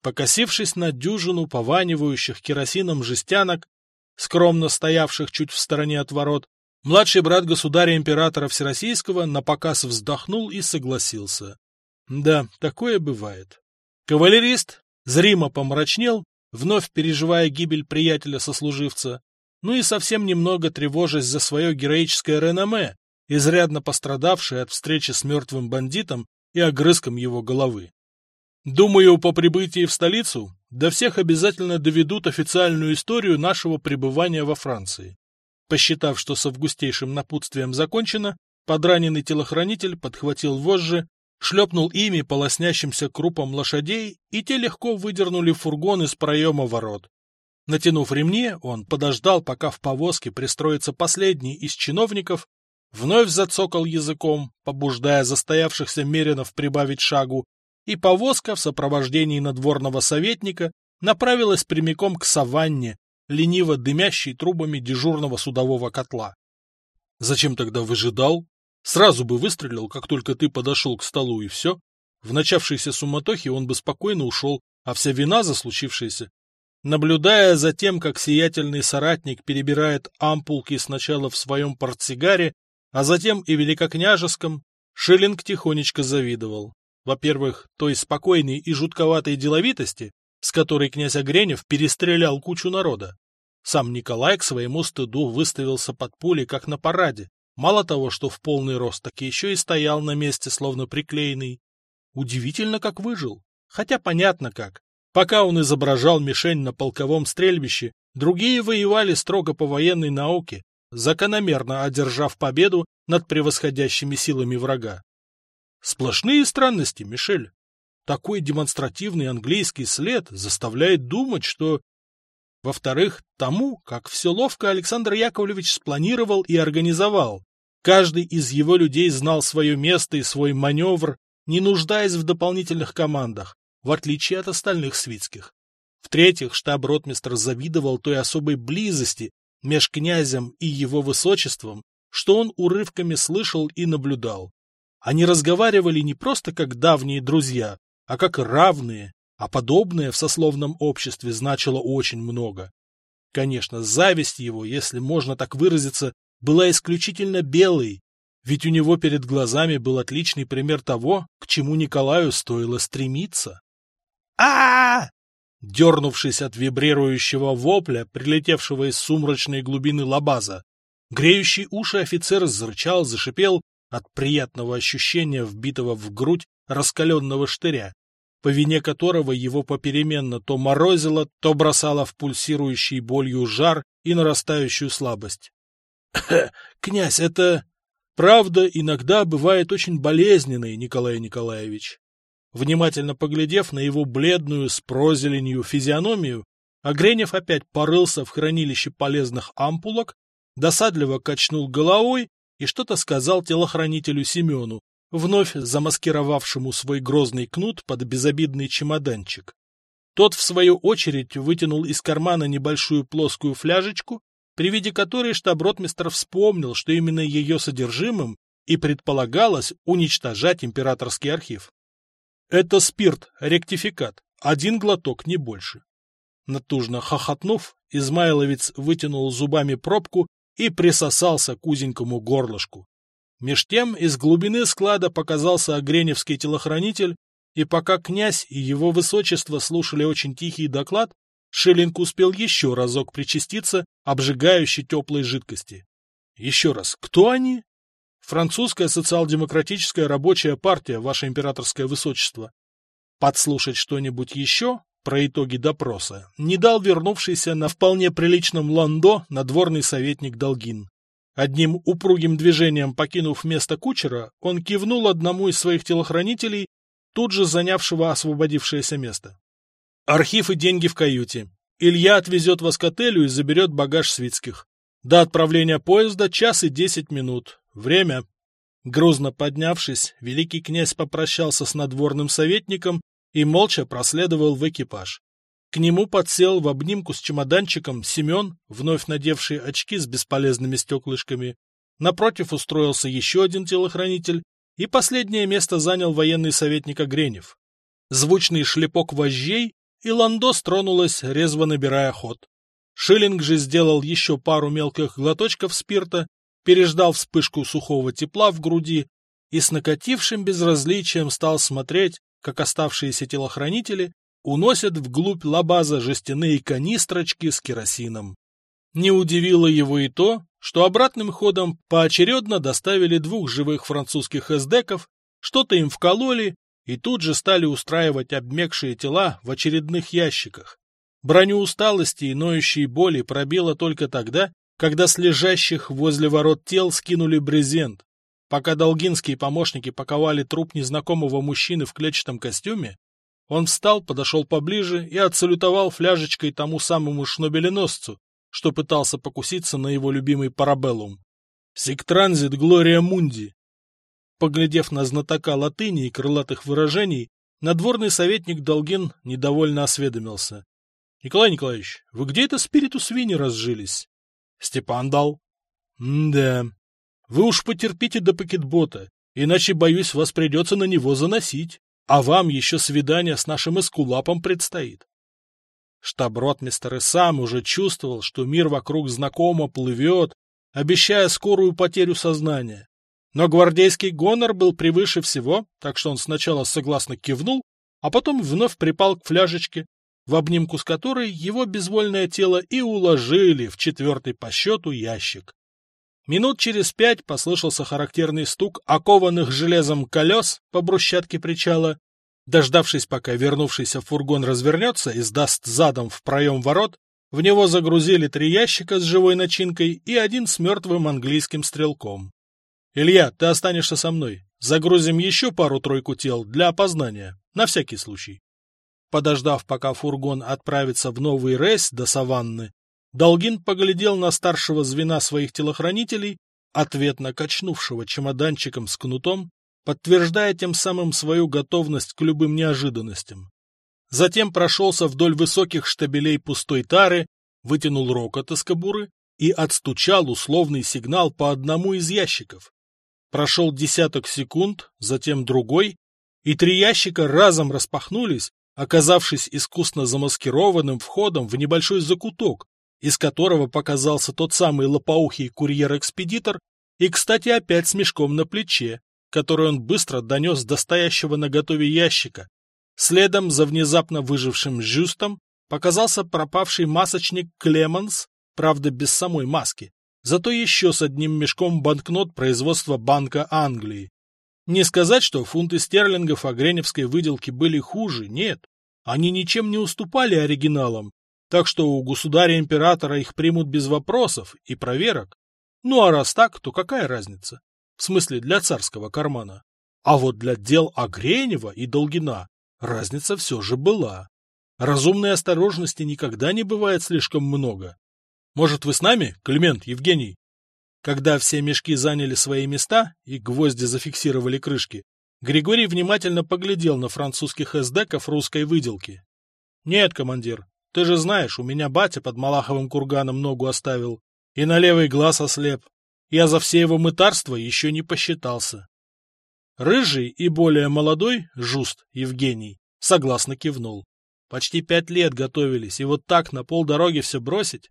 Покосившись на дюжину пованивающих керосином жестянок, скромно стоявших чуть в стороне от ворот, младший брат государя-императора Всероссийского напоказ вздохнул и согласился. Да, такое бывает. Кавалерист зримо помрачнел, вновь переживая гибель приятеля-сослуживца, ну и совсем немного тревожась за свое героическое реноме, изрядно пострадавшее от встречи с мертвым бандитом и огрызком его головы. Думаю, по прибытии в столицу до всех обязательно доведут официальную историю нашего пребывания во Франции. Посчитав, что с августейшим напутствием закончено, подраненный телохранитель подхватил вожжи, шлепнул ими по лоснящимся крупам лошадей, и те легко выдернули фургон из проема ворот. Натянув ремни, он подождал, пока в повозке пристроится последний из чиновников, вновь зацокал языком, побуждая застоявшихся меринов прибавить шагу, и повозка в сопровождении надворного советника направилась прямиком к саванне, лениво дымящей трубами дежурного судового котла. Зачем тогда выжидал? Сразу бы выстрелил, как только ты подошел к столу, и все. В начавшейся суматохе он бы спокойно ушел, а вся вина за случившееся. Наблюдая за тем, как сиятельный соратник перебирает ампулки сначала в своем портсигаре, а затем и великокняжеском, Шиллинг тихонечко завидовал. Во-первых, той спокойной и жутковатой деловитости, с которой князь Огренев перестрелял кучу народа. Сам Николай к своему стыду выставился под пули, как на параде. Мало того, что в полный рост, так еще и стоял на месте, словно приклеенный. Удивительно, как выжил. Хотя понятно как. Пока он изображал мишень на полковом стрельбище, другие воевали строго по военной науке, закономерно одержав победу над превосходящими силами врага. Сплошные странности, Мишель. Такой демонстративный английский след заставляет думать, что... Во-вторых, тому, как все ловко Александр Яковлевич спланировал и организовал. Каждый из его людей знал свое место и свой маневр, не нуждаясь в дополнительных командах, в отличие от остальных свитских. В-третьих, штаб-ротмистр завидовал той особой близости, меж князем и его высочеством, что он урывками слышал и наблюдал. Они разговаривали не просто как давние друзья, а как равные, а подобное в сословном обществе значило очень много. Конечно, зависть его, если можно так выразиться, была исключительно белой, ведь у него перед глазами был отличный пример того, к чему Николаю стоило стремиться. а, -а, -а Дернувшись от вибрирующего вопля, прилетевшего из сумрачной глубины лабаза, греющий уши офицер зарычал, зашипел от приятного ощущения вбитого в грудь раскаленного штыря, по вине которого его попеременно то морозило, то бросало в пульсирующий болью жар и нарастающую слабость. — Князь, это... Правда, иногда бывает очень болезненной, Николай Николаевич. Внимательно поглядев на его бледную с прозеленью физиономию, Огренев опять порылся в хранилище полезных ампулок, досадливо качнул головой и что-то сказал телохранителю Семену, вновь замаскировавшему свой грозный кнут под безобидный чемоданчик. Тот, в свою очередь, вытянул из кармана небольшую плоскую фляжечку, при виде которой штаб-ротмистр вспомнил, что именно ее содержимым и предполагалось уничтожать императорский архив. Это спирт, ректификат, Один глоток, не больше. Натужно хохотнув, Измайловец вытянул зубами пробку и присосался к узенькому горлышку. Меж тем из глубины склада показался огреневский телохранитель, и пока князь и его высочество слушали очень тихий доклад, Шиллинг успел еще разок причаститься обжигающей теплой жидкости. Еще раз, кто они? Французская социал-демократическая рабочая партия, ваше императорское высочество. Подслушать что-нибудь еще про итоги допроса не дал вернувшийся на вполне приличном ландо надворный советник Долгин. Одним упругим движением покинув место кучера, он кивнул одному из своих телохранителей, тут же занявшего освободившееся место. «Архив и деньги в каюте. Илья отвезет вас к отелю и заберет багаж Свицких. До отправления поезда час и десять минут. Время. Грузно поднявшись, великий князь попрощался с надворным советником и молча проследовал в экипаж. К нему подсел в обнимку с чемоданчиком Семен, вновь надевший очки с бесполезными стеклышками. Напротив устроился еще один телохранитель, и последнее место занял военный советник Огренев. Звучный шлепок вожжей, и Ландо стронулась, резво набирая ход. Шиллинг же сделал еще пару мелких глоточков спирта, переждал вспышку сухого тепла в груди и с накатившим безразличием стал смотреть, как оставшиеся телохранители уносят вглубь лабаза жестяные канистрочки с керосином. Не удивило его и то, что обратным ходом поочередно доставили двух живых французских эсдеков, что-то им вкололи и тут же стали устраивать обмекшие тела в очередных ящиках. Броню усталости и ноющей боли пробило только тогда, когда с лежащих возле ворот тел скинули брезент. Пока долгинские помощники паковали труп незнакомого мужчины в клетчатом костюме, он встал, подошел поближе и отсалютовал фляжечкой тому самому шнобеленосцу, что пытался покуситься на его любимый парабеллум. «Сиктранзит Глория Мунди!» Поглядев на знатока латыни и крылатых выражений, надворный советник Долгин недовольно осведомился. Николай Николаевич, вы где это спириту свиньи разжились? Степан дал. да. Вы уж потерпите до пакетбота, иначе, боюсь, вас придется на него заносить, а вам еще свидание с нашим эскулапом предстоит. Штаб-ротмистер и сам уже чувствовал, что мир вокруг знакомо плывет, обещая скорую потерю сознания. Но гвардейский гонор был превыше всего, так что он сначала согласно кивнул, а потом вновь припал к фляжечке, в обнимку с которой его безвольное тело и уложили в четвертый по счету ящик. Минут через пять послышался характерный стук окованных железом колес по брусчатке причала. Дождавшись, пока вернувшийся фургон развернется и сдаст задом в проем ворот, в него загрузили три ящика с живой начинкой и один с мертвым английским стрелком. — Илья, ты останешься со мной. Загрузим еще пару-тройку тел для опознания, на всякий случай. Подождав, пока фургон отправится в новый рейс до Саванны, Долгин поглядел на старшего звена своих телохранителей, ответно качнувшего чемоданчиком с кнутом, подтверждая тем самым свою готовность к любым неожиданностям. Затем прошелся вдоль высоких штабелей пустой тары, вытянул рокот из кобуры и отстучал условный сигнал по одному из ящиков. Прошел десяток секунд, затем другой, и три ящика разом распахнулись, оказавшись искусно замаскированным входом в небольшой закуток, из которого показался тот самый лопоухий курьер-экспедитор и, кстати, опять с мешком на плече, который он быстро донес до стоящего на готове ящика. Следом за внезапно выжившим Жюстом показался пропавший масочник Клеманс, правда, без самой маски, зато еще с одним мешком банкнот производства Банка Англии. Не сказать, что фунты стерлингов огреневской выделки были хуже, нет. Они ничем не уступали оригиналам, так что у государя-императора их примут без вопросов и проверок. Ну а раз так, то какая разница? В смысле, для царского кармана. А вот для дел Огренева и Долгина разница все же была. Разумной осторожности никогда не бывает слишком много. Может, вы с нами, Климент Евгений? Когда все мешки заняли свои места и гвозди зафиксировали крышки, Григорий внимательно поглядел на французских эсдеков русской выделки. — Нет, командир, ты же знаешь, у меня батя под Малаховым курганом ногу оставил и на левый глаз ослеп. Я за все его мытарства еще не посчитался. Рыжий и более молодой, Жуст Евгений, согласно кивнул. Почти пять лет готовились, и вот так на полдороги все бросить?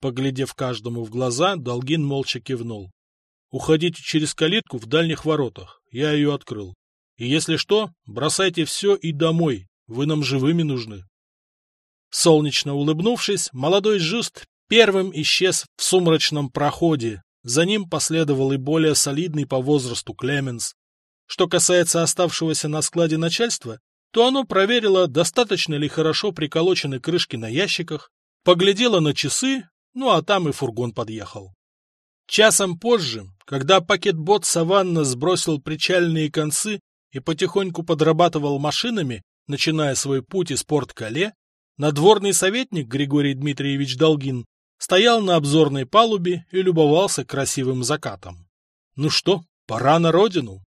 Поглядев каждому в глаза, Долгин молча кивнул. Уходите через калитку в дальних воротах, я ее открыл. И если что, бросайте все и домой, вы нам живыми нужны. Солнечно улыбнувшись, молодой жуст первым исчез в сумрачном проходе, за ним последовал и более солидный по возрасту Клеменс. Что касается оставшегося на складе начальства, то оно проверило, достаточно ли хорошо приколочены крышки на ящиках, поглядело на часы, ну а там и фургон подъехал. Часом позже, когда пакетбот «Саванна» сбросил причальные концы и потихоньку подрабатывал машинами, начиная свой путь из порт-Кале, надворный советник Григорий Дмитриевич Долгин стоял на обзорной палубе и любовался красивым закатом. Ну что, пора на родину.